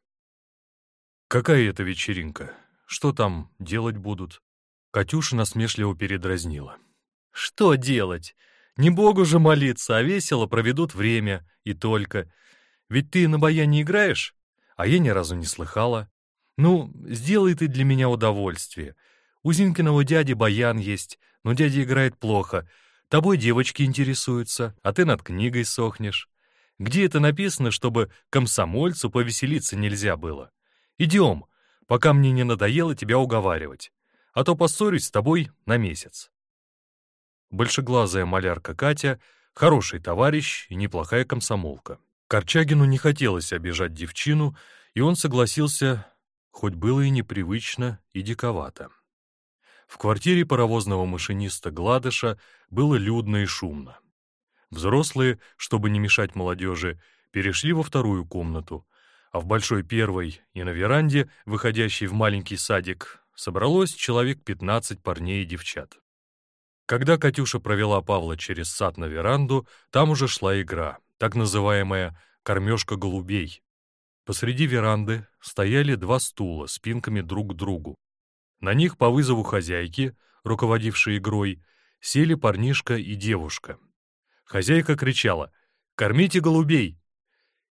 S1: Какая это вечеринка? Что там делать будут? Катюша насмешливо передразнила. Что делать? Не Богу же молиться, а весело проведут время, и только. Ведь ты на баяне играешь? А я ни разу не слыхала. Ну, сделай ты для меня удовольствие. У Зинкиного дяди баян есть, но дядя играет плохо. Тобой девочки интересуются, а ты над книгой сохнешь. Где это написано, чтобы комсомольцу повеселиться нельзя было? Идем, пока мне не надоело тебя уговаривать, а то поссорюсь с тобой на месяц. Большеглазая малярка Катя — хороший товарищ и неплохая комсомолка. Корчагину не хотелось обижать девчину, и он согласился, хоть было и непривычно, и диковато. В квартире паровозного машиниста Гладыша было людно и шумно. Взрослые, чтобы не мешать молодежи, перешли во вторую комнату, а в большой первой и на веранде, выходящей в маленький садик, собралось человек 15 парней и девчат. Когда Катюша провела Павла через сад на веранду, там уже шла игра — так называемая кормежка голубей. Посреди веранды стояли два стула спинками друг к другу. На них по вызову хозяйки, руководившей игрой, сели парнишка и девушка. Хозяйка кричала «Кормите голубей!»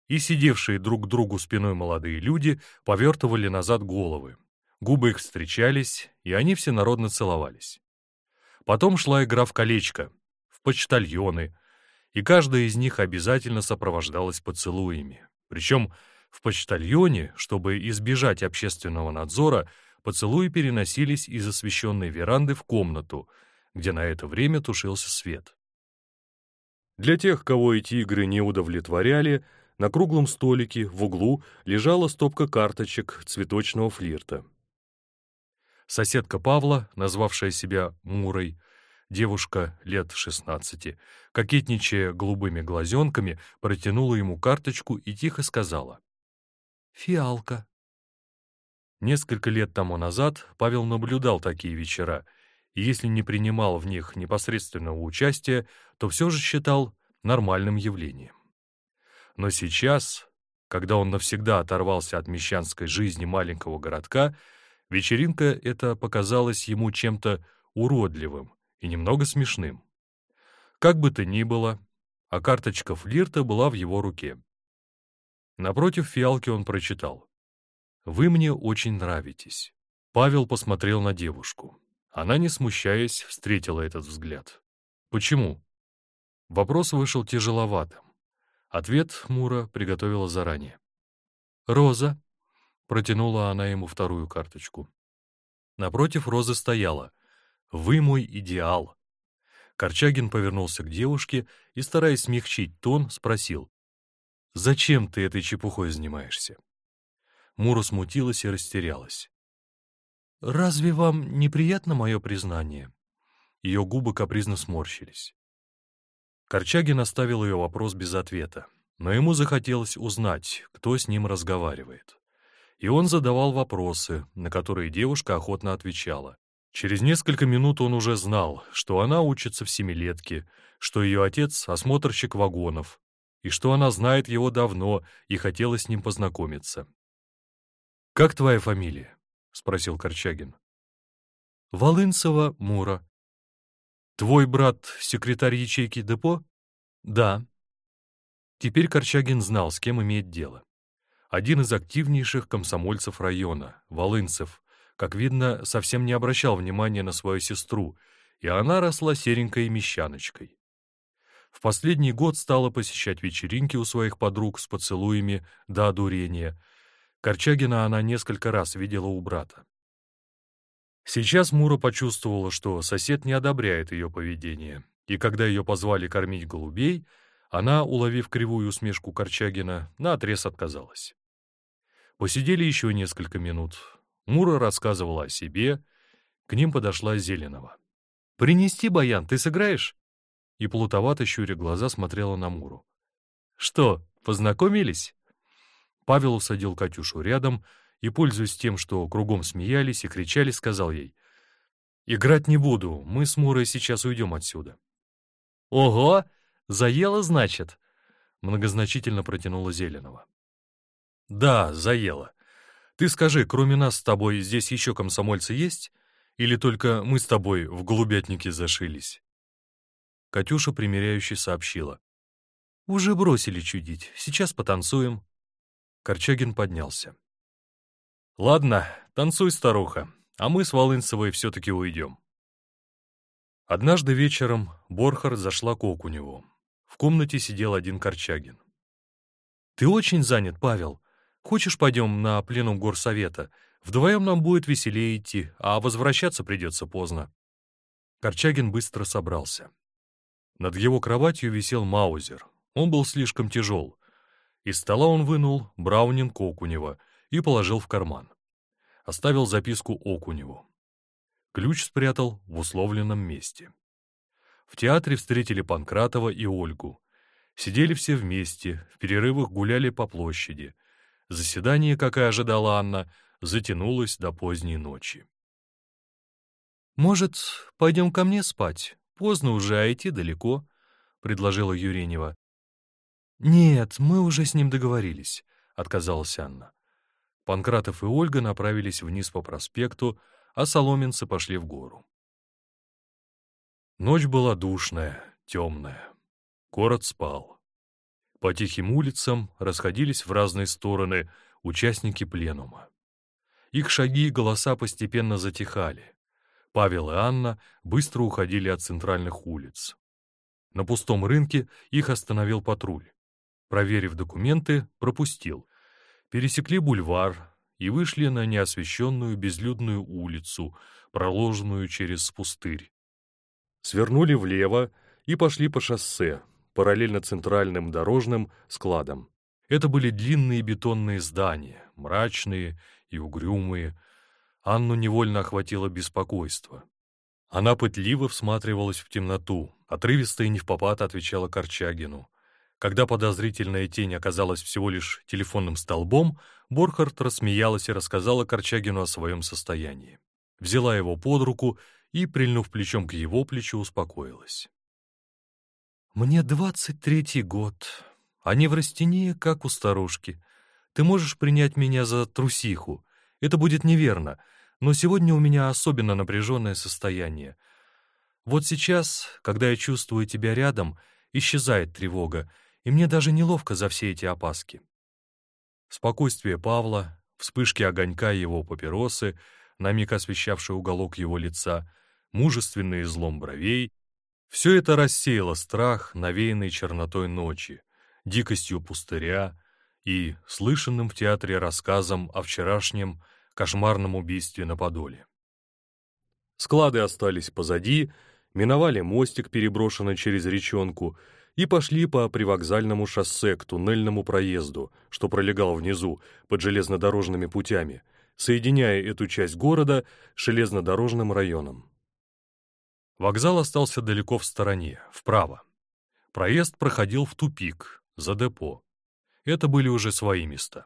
S1: И сидевшие друг к другу спиной молодые люди повертывали назад головы. Губы их встречались, и они всенародно целовались. Потом шла игра в колечко, в почтальоны, и каждая из них обязательно сопровождалась поцелуями. Причем в почтальоне, чтобы избежать общественного надзора, поцелуи переносились из освещенной веранды в комнату, где на это время тушился свет. Для тех, кого эти игры не удовлетворяли, на круглом столике в углу лежала стопка карточек цветочного флирта. Соседка Павла, назвавшая себя Мурой, девушка лет 16, кокетничая голубыми глазенками, протянула ему карточку и тихо сказала «Фиалка». Несколько лет тому назад Павел наблюдал такие вечера, и если не принимал в них непосредственного участия, то все же считал нормальным явлением. Но сейчас, когда он навсегда оторвался от мещанской жизни маленького городка, вечеринка эта показалась ему чем-то уродливым и немного смешным. Как бы то ни было, а карточка флирта была в его руке. Напротив фиалки он прочитал. «Вы мне очень нравитесь». Павел посмотрел на девушку. Она, не смущаясь, встретила этот взгляд. «Почему?» Вопрос вышел тяжеловатым. Ответ Мура приготовила заранее. «Роза», — протянула она ему вторую карточку. Напротив Розы стояла. «Вы мой идеал». Корчагин повернулся к девушке и, стараясь смягчить тон, спросил. «Зачем ты этой чепухой занимаешься?» Мура смутилась и растерялась. «Разве вам неприятно мое признание?» Ее губы капризно сморщились. Корчагин оставил ее вопрос без ответа, но ему захотелось узнать, кто с ним разговаривает. И он задавал вопросы, на которые девушка охотно отвечала. Через несколько минут он уже знал, что она учится в семилетке, что ее отец — осмотрщик вагонов, и что она знает его давно и хотела с ним познакомиться. «Как твоя фамилия?» — спросил Корчагин. «Волынцева Мура», «Твой брат — секретарь ячейки депо?» «Да». Теперь Корчагин знал, с кем имеет дело. Один из активнейших комсомольцев района, Волынцев, как видно, совсем не обращал внимания на свою сестру, и она росла серенькой мещаночкой. В последний год стала посещать вечеринки у своих подруг с поцелуями до одурения. Корчагина она несколько раз видела у брата. Сейчас Мура почувствовала, что сосед не одобряет ее поведение, и когда ее позвали кормить голубей, она, уловив кривую усмешку Корчагина, наотрез отказалась. Посидели еще несколько минут. Мура рассказывала о себе, к ним подошла Зеленова. «Принести баян, ты сыграешь?» И плутовато щуря глаза смотрела на Муру. «Что, познакомились?» Павел усадил Катюшу рядом и, пользуясь тем, что кругом смеялись и кричали, сказал ей, «Играть не буду, мы с Мурой сейчас уйдем отсюда». «Ого! Заело, значит?» — многозначительно протянула Зеленова. «Да, заело. Ты скажи, кроме нас с тобой здесь еще комсомольцы есть? Или только мы с тобой в голубятнике зашились?» Катюша примиряюще сообщила. «Уже бросили чудить, сейчас потанцуем». Корчагин поднялся. «Ладно, танцуй, старуха, а мы с Волынцевой все-таки уйдем». Однажды вечером Борхар зашла к Окуневу. В комнате сидел один Корчагин. «Ты очень занят, Павел. Хочешь, пойдем на пленум горсовета? Вдвоем нам будет веселее идти, а возвращаться придется поздно». Корчагин быстро собрался. Над его кроватью висел маузер. Он был слишком тяжел. Из стола он вынул браунинг Окунева и положил в карман. Оставил записку Окуневу. Ключ спрятал в условленном месте. В театре встретили Панкратова и Ольгу. Сидели все вместе, в перерывах гуляли по площади. Заседание, как и ожидала Анна, затянулось до поздней ночи. «Может, пойдем ко мне спать? Поздно уже, а идти далеко», — предложила Юренева. «Нет, мы уже с ним договорились», — отказалась Анна. Панкратов и Ольга направились вниз по проспекту, а соломенцы пошли в гору. Ночь была душная, темная. Город спал. По тихим улицам расходились в разные стороны участники пленума. Их шаги и голоса постепенно затихали. Павел и Анна быстро уходили от центральных улиц. На пустом рынке их остановил патруль. Проверив документы, пропустил. Пересекли бульвар и вышли на неосвещенную безлюдную улицу, проложенную через пустырь. Свернули влево и пошли по шоссе, параллельно центральным дорожным складам. Это были длинные бетонные здания, мрачные и угрюмые. Анну невольно охватило беспокойство. Она пытливо всматривалась в темноту, отрывисто и невпопад отвечала Корчагину. Когда подозрительная тень оказалась всего лишь телефонным столбом, Борхард рассмеялась и рассказала Корчагину о своем состоянии. Взяла его под руку и, прильнув плечом к его плечу, успокоилась. «Мне двадцать третий год, а не в растении, как у старушки. Ты можешь принять меня за трусиху. Это будет неверно, но сегодня у меня особенно напряженное состояние. Вот сейчас, когда я чувствую тебя рядом, исчезает тревога, и мне даже неловко за все эти опаски». Спокойствие Павла, вспышки огонька его папиросы, на миг освещавший уголок его лица, мужественный излом бровей — все это рассеяло страх, навеянный чернотой ночи, дикостью пустыря и слышанным в театре рассказом о вчерашнем кошмарном убийстве на Подоле. Склады остались позади, миновали мостик, переброшенный через речонку, и пошли по привокзальному шоссе к туннельному проезду, что пролегал внизу, под железнодорожными путями, соединяя эту часть города с железнодорожным районом. Вокзал остался далеко в стороне, вправо. Проезд проходил в тупик, за депо. Это были уже свои места.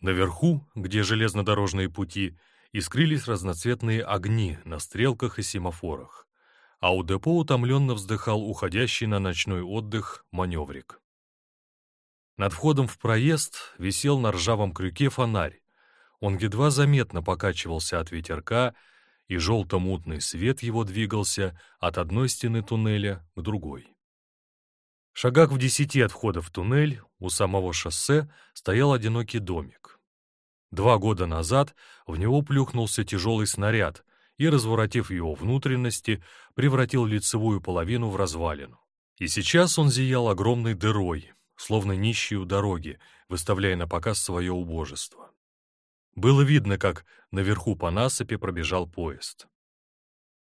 S1: Наверху, где железнодорожные пути, искрились разноцветные огни на стрелках и семафорах, а у депо утомленно вздыхал уходящий на ночной отдых маневрик. Над входом в проезд висел на ржавом крюке фонарь. Он едва заметно покачивался от ветерка, и желто-мутный свет его двигался от одной стены туннеля к другой. В шагах в десяти от входа в туннель у самого шоссе стоял одинокий домик. Два года назад в него плюхнулся тяжелый снаряд и, разворотив его внутренности, превратил лицевую половину в развалину. И сейчас он зиял огромной дырой, словно нищий у дороги, выставляя на показ свое убожество. Было видно, как наверху по насыпи пробежал поезд.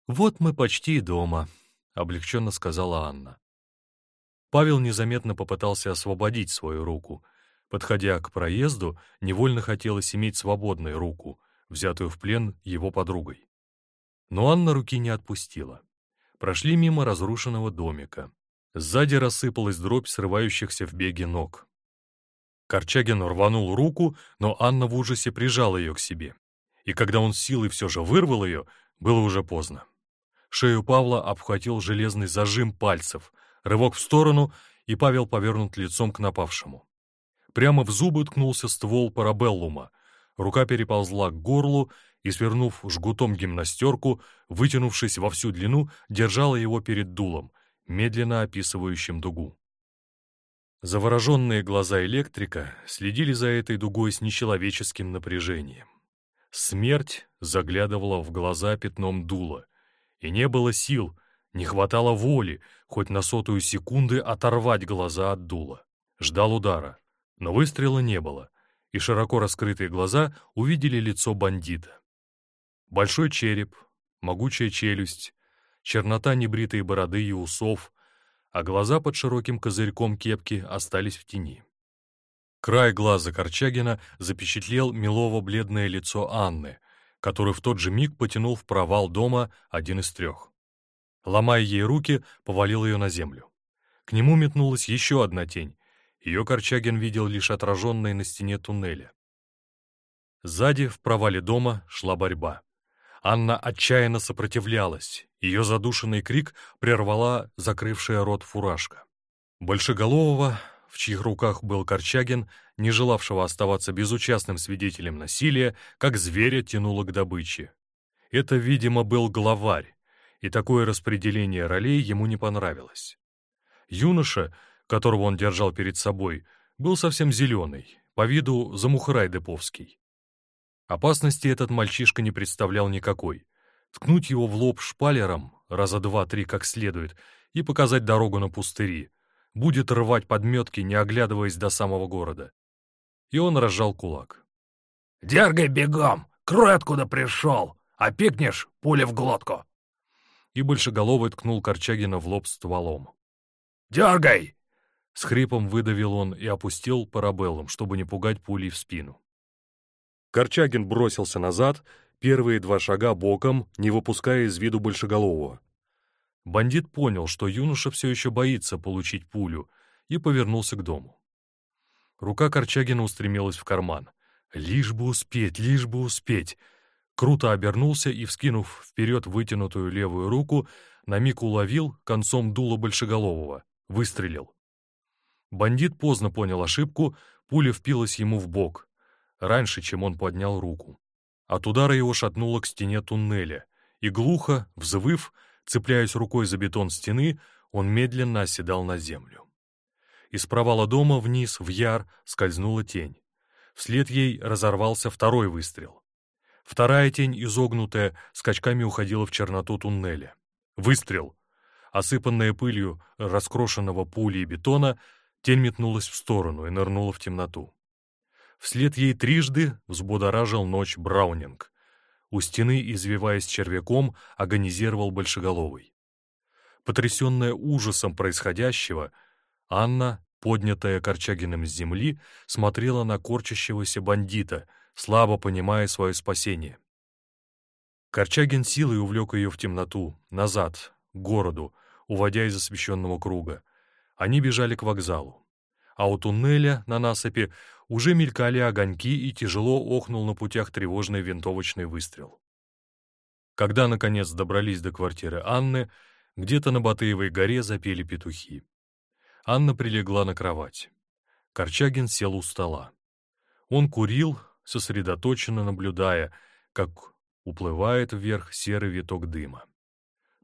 S1: «Вот мы почти дома», — облегченно сказала Анна. Павел незаметно попытался освободить свою руку. Подходя к проезду, невольно хотелось иметь свободную руку, взятую в плен его подругой. Но Анна руки не отпустила. Прошли мимо разрушенного домика. Сзади рассыпалась дробь срывающихся в беге ног. Корчагин рванул руку, но Анна в ужасе прижала ее к себе. И когда он силой все же вырвал ее, было уже поздно. Шею Павла обхватил железный зажим пальцев, рывок в сторону, и Павел повернут лицом к напавшему. Прямо в зубы ткнулся ствол парабеллума. Рука переползла к горлу и, свернув жгутом гимнастерку, вытянувшись во всю длину, держала его перед дулом, медленно описывающим дугу. Завороженные глаза электрика следили за этой дугой с нечеловеческим напряжением. Смерть заглядывала в глаза пятном дула, и не было сил, не хватало воли хоть на сотую секунды оторвать глаза от дула. Ждал удара, но выстрела не было, и широко раскрытые глаза увидели лицо бандита. Большой череп, могучая челюсть, чернота небритой бороды и усов — а глаза под широким козырьком кепки остались в тени. Край глаза Корчагина запечатлел мелово-бледное лицо Анны, который в тот же миг потянул в провал дома один из трех. Ломая ей руки, повалил ее на землю. К нему метнулась еще одна тень. Ее Корчагин видел лишь отраженной на стене туннеля. Сзади, в провале дома, шла борьба. Анна отчаянно сопротивлялась. Ее задушенный крик прервала закрывшая рот фуражка. Большеголового в чьих руках был Корчагин, не желавшего оставаться безучастным свидетелем насилия, как зверя тянуло к добыче. Это, видимо, был главарь, и такое распределение ролей ему не понравилось. Юноша, которого он держал перед собой, был совсем зеленый, по виду замухрай деповский. Опасности этот мальчишка не представлял никакой. Ткнуть его в лоб шпалером, раза два-три как следует, и показать дорогу на пустыри. Будет рвать подметки, не оглядываясь до самого города. И он разжал кулак.
S3: «Дергай бегом! Крой, откуда пришел! А пикнешь — пуля в глотку!»
S1: И большеголовый ткнул Корчагина в лоб стволом.
S3: «Дергай!»
S1: С хрипом выдавил он и опустил парабеллум, чтобы не пугать пулей в спину. Корчагин бросился назад, первые два шага боком, не выпуская из виду большеголового. Бандит понял, что юноша все еще боится получить пулю, и повернулся к дому. Рука Корчагина устремилась в карман. «Лишь бы успеть, лишь бы успеть!» Круто обернулся и, вскинув вперед вытянутую левую руку, на миг уловил концом дула большеголового. Выстрелил. Бандит поздно понял ошибку, пуля впилась ему в бок, раньше, чем он поднял руку. От удара его шатнуло к стене туннеля, и глухо, взвыв, цепляясь рукой за бетон стены, он медленно оседал на землю. Из провала дома вниз, в яр, скользнула тень. Вслед ей разорвался второй выстрел. Вторая тень, изогнутая, скачками уходила в черноту туннеля. Выстрел. Осыпанная пылью раскрошенного пули и бетона, Тень метнулась в сторону и нырнула в темноту. Вслед ей трижды взбудоражил ночь Браунинг. У стены, извиваясь червяком, агонизировал большеголовый. Потрясенная ужасом происходящего, Анна, поднятая Корчагиным с земли, смотрела на корчащегося бандита, слабо понимая свое спасение. Корчагин силой увлек ее в темноту, назад, к городу, уводя из освещенного круга. Они бежали к вокзалу. А у туннеля на насыпи уже мелькали огоньки и тяжело охнул на путях тревожный винтовочный выстрел. Когда, наконец, добрались до квартиры Анны, где-то на Батыевой горе запели петухи. Анна прилегла на кровать. Корчагин сел у стола. Он курил, сосредоточенно наблюдая, как уплывает вверх серый виток дыма.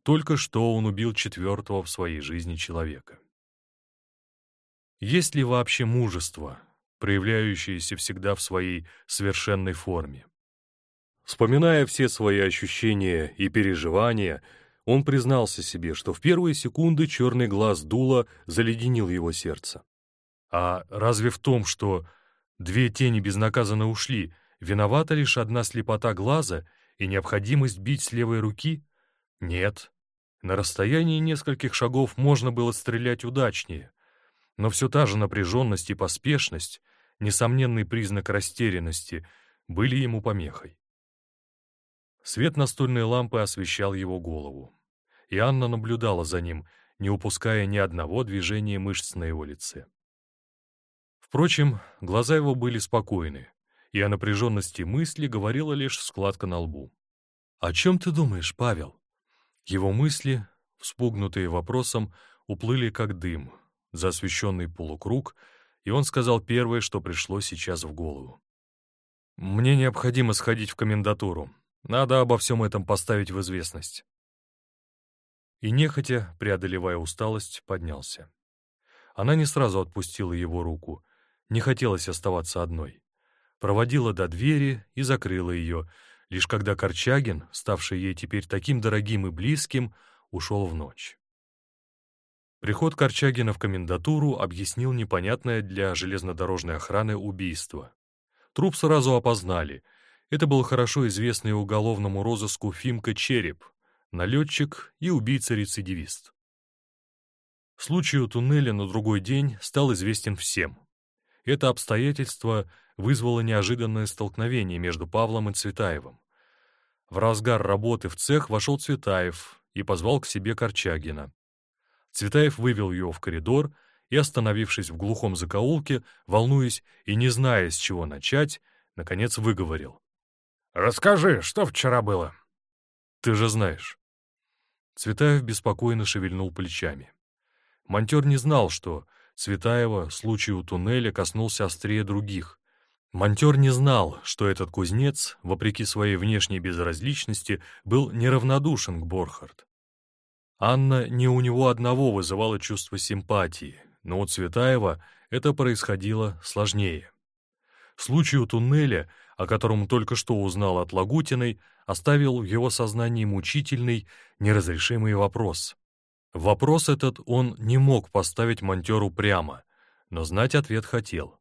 S1: Только что он убил четвертого в своей жизни человека. Есть ли вообще мужество, проявляющееся всегда в своей совершенной форме? Вспоминая все свои ощущения и переживания, он признался себе, что в первые секунды черный глаз дула заледенил его сердце. А разве в том, что две тени безнаказанно ушли, виновата лишь одна слепота глаза и необходимость бить с левой руки? Нет. На расстоянии нескольких шагов можно было стрелять удачнее, но все та же напряженность и поспешность, несомненный признак растерянности, были ему помехой. Свет настольной лампы освещал его голову, и Анна наблюдала за ним, не упуская ни одного движения мышц на его лице. Впрочем, глаза его были спокойны, и о напряженности мысли говорила лишь складка на лбу. «О чем ты думаешь, Павел?» Его мысли, вспугнутые вопросом, уплыли как дым, за освещенный полукруг, и он сказал первое, что пришло сейчас в голову. «Мне необходимо сходить в комендатуру. Надо обо всем этом поставить в известность». И нехотя, преодолевая усталость, поднялся. Она не сразу отпустила его руку, не хотелось оставаться одной. Проводила до двери и закрыла ее, лишь когда Корчагин, ставший ей теперь таким дорогим и близким, ушел в ночь. Приход Корчагина в комендатуру объяснил непонятное для железнодорожной охраны убийство. Труп сразу опознали. Это был хорошо известный уголовному розыску Фимка Череп, налетчик и убийца-рецидивист. Случай у туннеля на другой день стал известен всем. Это обстоятельство вызвало неожиданное столкновение между Павлом и Цветаевым. В разгар работы в цех вошел Цветаев и позвал к себе Корчагина. Цветаев вывел ее в коридор и, остановившись в глухом закоулке, волнуясь и не зная, с чего начать, наконец выговорил. «Расскажи, что вчера было?» «Ты же знаешь». Цветаев беспокойно шевельнул плечами. Монтер не знал, что Цветаева случай у туннеля коснулся острее других. Монтер не знал, что этот кузнец, вопреки своей внешней безразличности, был неравнодушен к Борхард. Анна не у него одного вызывала чувство симпатии, но у Цветаева это происходило сложнее. Случай у туннеля, о котором только что узнал от Лагутиной, оставил в его сознании мучительный, неразрешимый вопрос. Вопрос этот он не мог поставить монтеру прямо, но знать ответ хотел.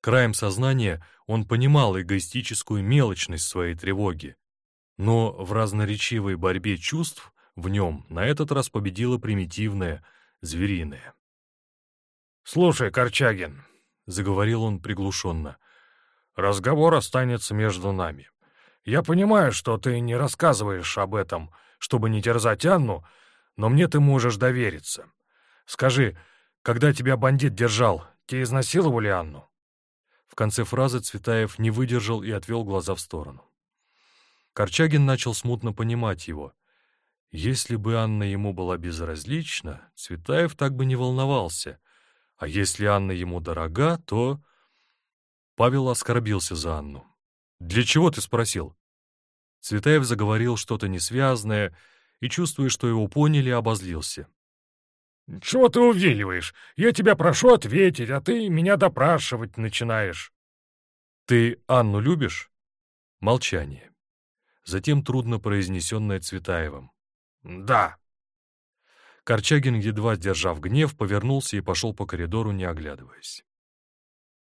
S1: Краем сознания он понимал эгоистическую мелочность своей тревоги, но в разноречивой борьбе чувств в нем на этот раз победило примитивное, звериное.
S3: «Слушай, Корчагин», — заговорил он приглушенно, — «разговор останется между нами. Я понимаю, что ты не рассказываешь об этом, чтобы не терзать Анну, но мне ты можешь довериться. Скажи, когда тебя бандит держал, те изнасиловали Анну?»
S1: В конце фразы Цветаев не выдержал и отвел глаза в сторону. Корчагин начал смутно понимать его. Если бы Анна ему была безразлична, Цветаев так бы не волновался. А если Анна ему дорога, то... Павел оскорбился за Анну. «Для чего ты спросил?» Цветаев заговорил что-то несвязное и, чувствуя, что его поняли, обозлился.
S3: «Чего ты увиливаешь? Я тебя прошу ответить, а ты меня допрашивать начинаешь».
S1: «Ты Анну любишь?» Молчание. Затем трудно произнесенное Цветаевым.
S3: «Да».
S1: Корчагин, едва сдержав гнев, повернулся и пошел по коридору, не оглядываясь.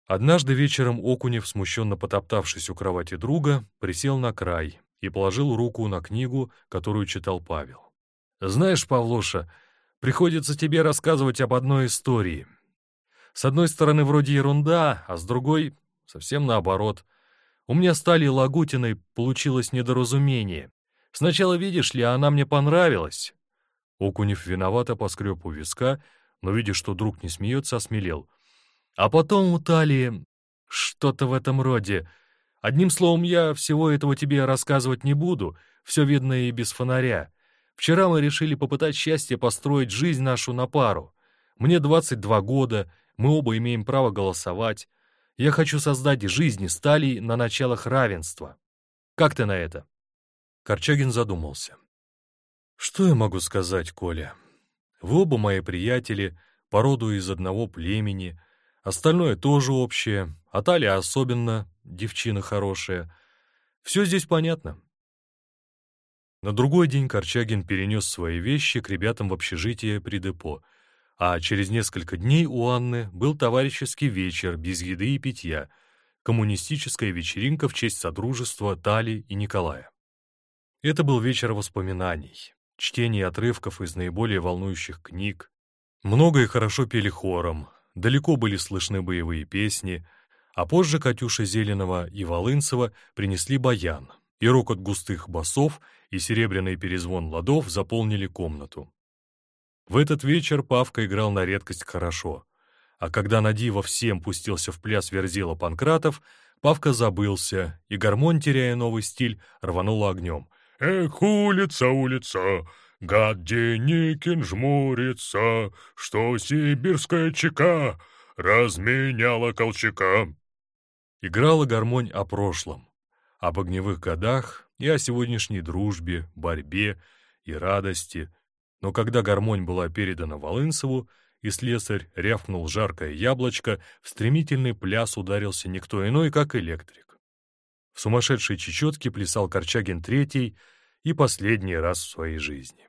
S1: Однажды вечером Окунев, смущенно потоптавшись у кровати друга, присел на край и положил руку на книгу, которую читал Павел. «Знаешь, Павлуша, приходится тебе рассказывать об одной истории. С одной стороны, вроде ерунда, а с другой — совсем наоборот. У меня с Талией Лагутиной получилось недоразумение. Сначала, видишь ли, она мне понравилась». Окунев виновато поскреб у виска, но, видя, что друг не смеется, осмелел. «А потом у Талии что-то в этом роде. Одним словом, я всего этого тебе рассказывать не буду, все видно и без фонаря. Вчера мы решили попытать счастье построить жизнь нашу на пару. Мне 22 года, мы оба имеем право голосовать. Я хочу создать жизни стали на началах равенства. Как ты на это?» Корчагин задумался. «Что я могу сказать, Коля? Вы оба мои приятели, породу из одного племени, остальное тоже общее, а Талия особенно, девчина хорошая. Все здесь понятно». На другой день Корчагин перенес свои вещи к ребятам в общежитие при депо, а через несколько дней у Анны был товарищеский вечер без еды и питья, коммунистическая вечеринка в честь Содружества Тали и Николая. Это был вечер воспоминаний, чтение отрывков из наиболее волнующих книг. Много и хорошо пели хором, далеко были слышны боевые песни, а позже Катюша Зеленова и Волынцева принесли баян, и рокот густых басов и серебряный перезвон ладов заполнили комнату. В этот вечер Павка играл на редкость хорошо, а когда на диво всем пустился в пляс Верзила Панкратов, Павка забылся, и гармонь, теряя новый стиль, рванула огнем —
S3: Эх, улица, улица, гад Деникин жмурится, что сибирская чека разменяла колчака.
S1: Играла гармонь о прошлом, об огневых годах и о сегодняшней дружбе, борьбе и радости. Но когда гармонь была передана Волынцеву, и слесарь рявкнул жаркое яблочко, в стремительный пляс ударился никто иной, как электрик. Сумасшедшей чечетке плясал Корчагин третий и последний раз в своей жизни.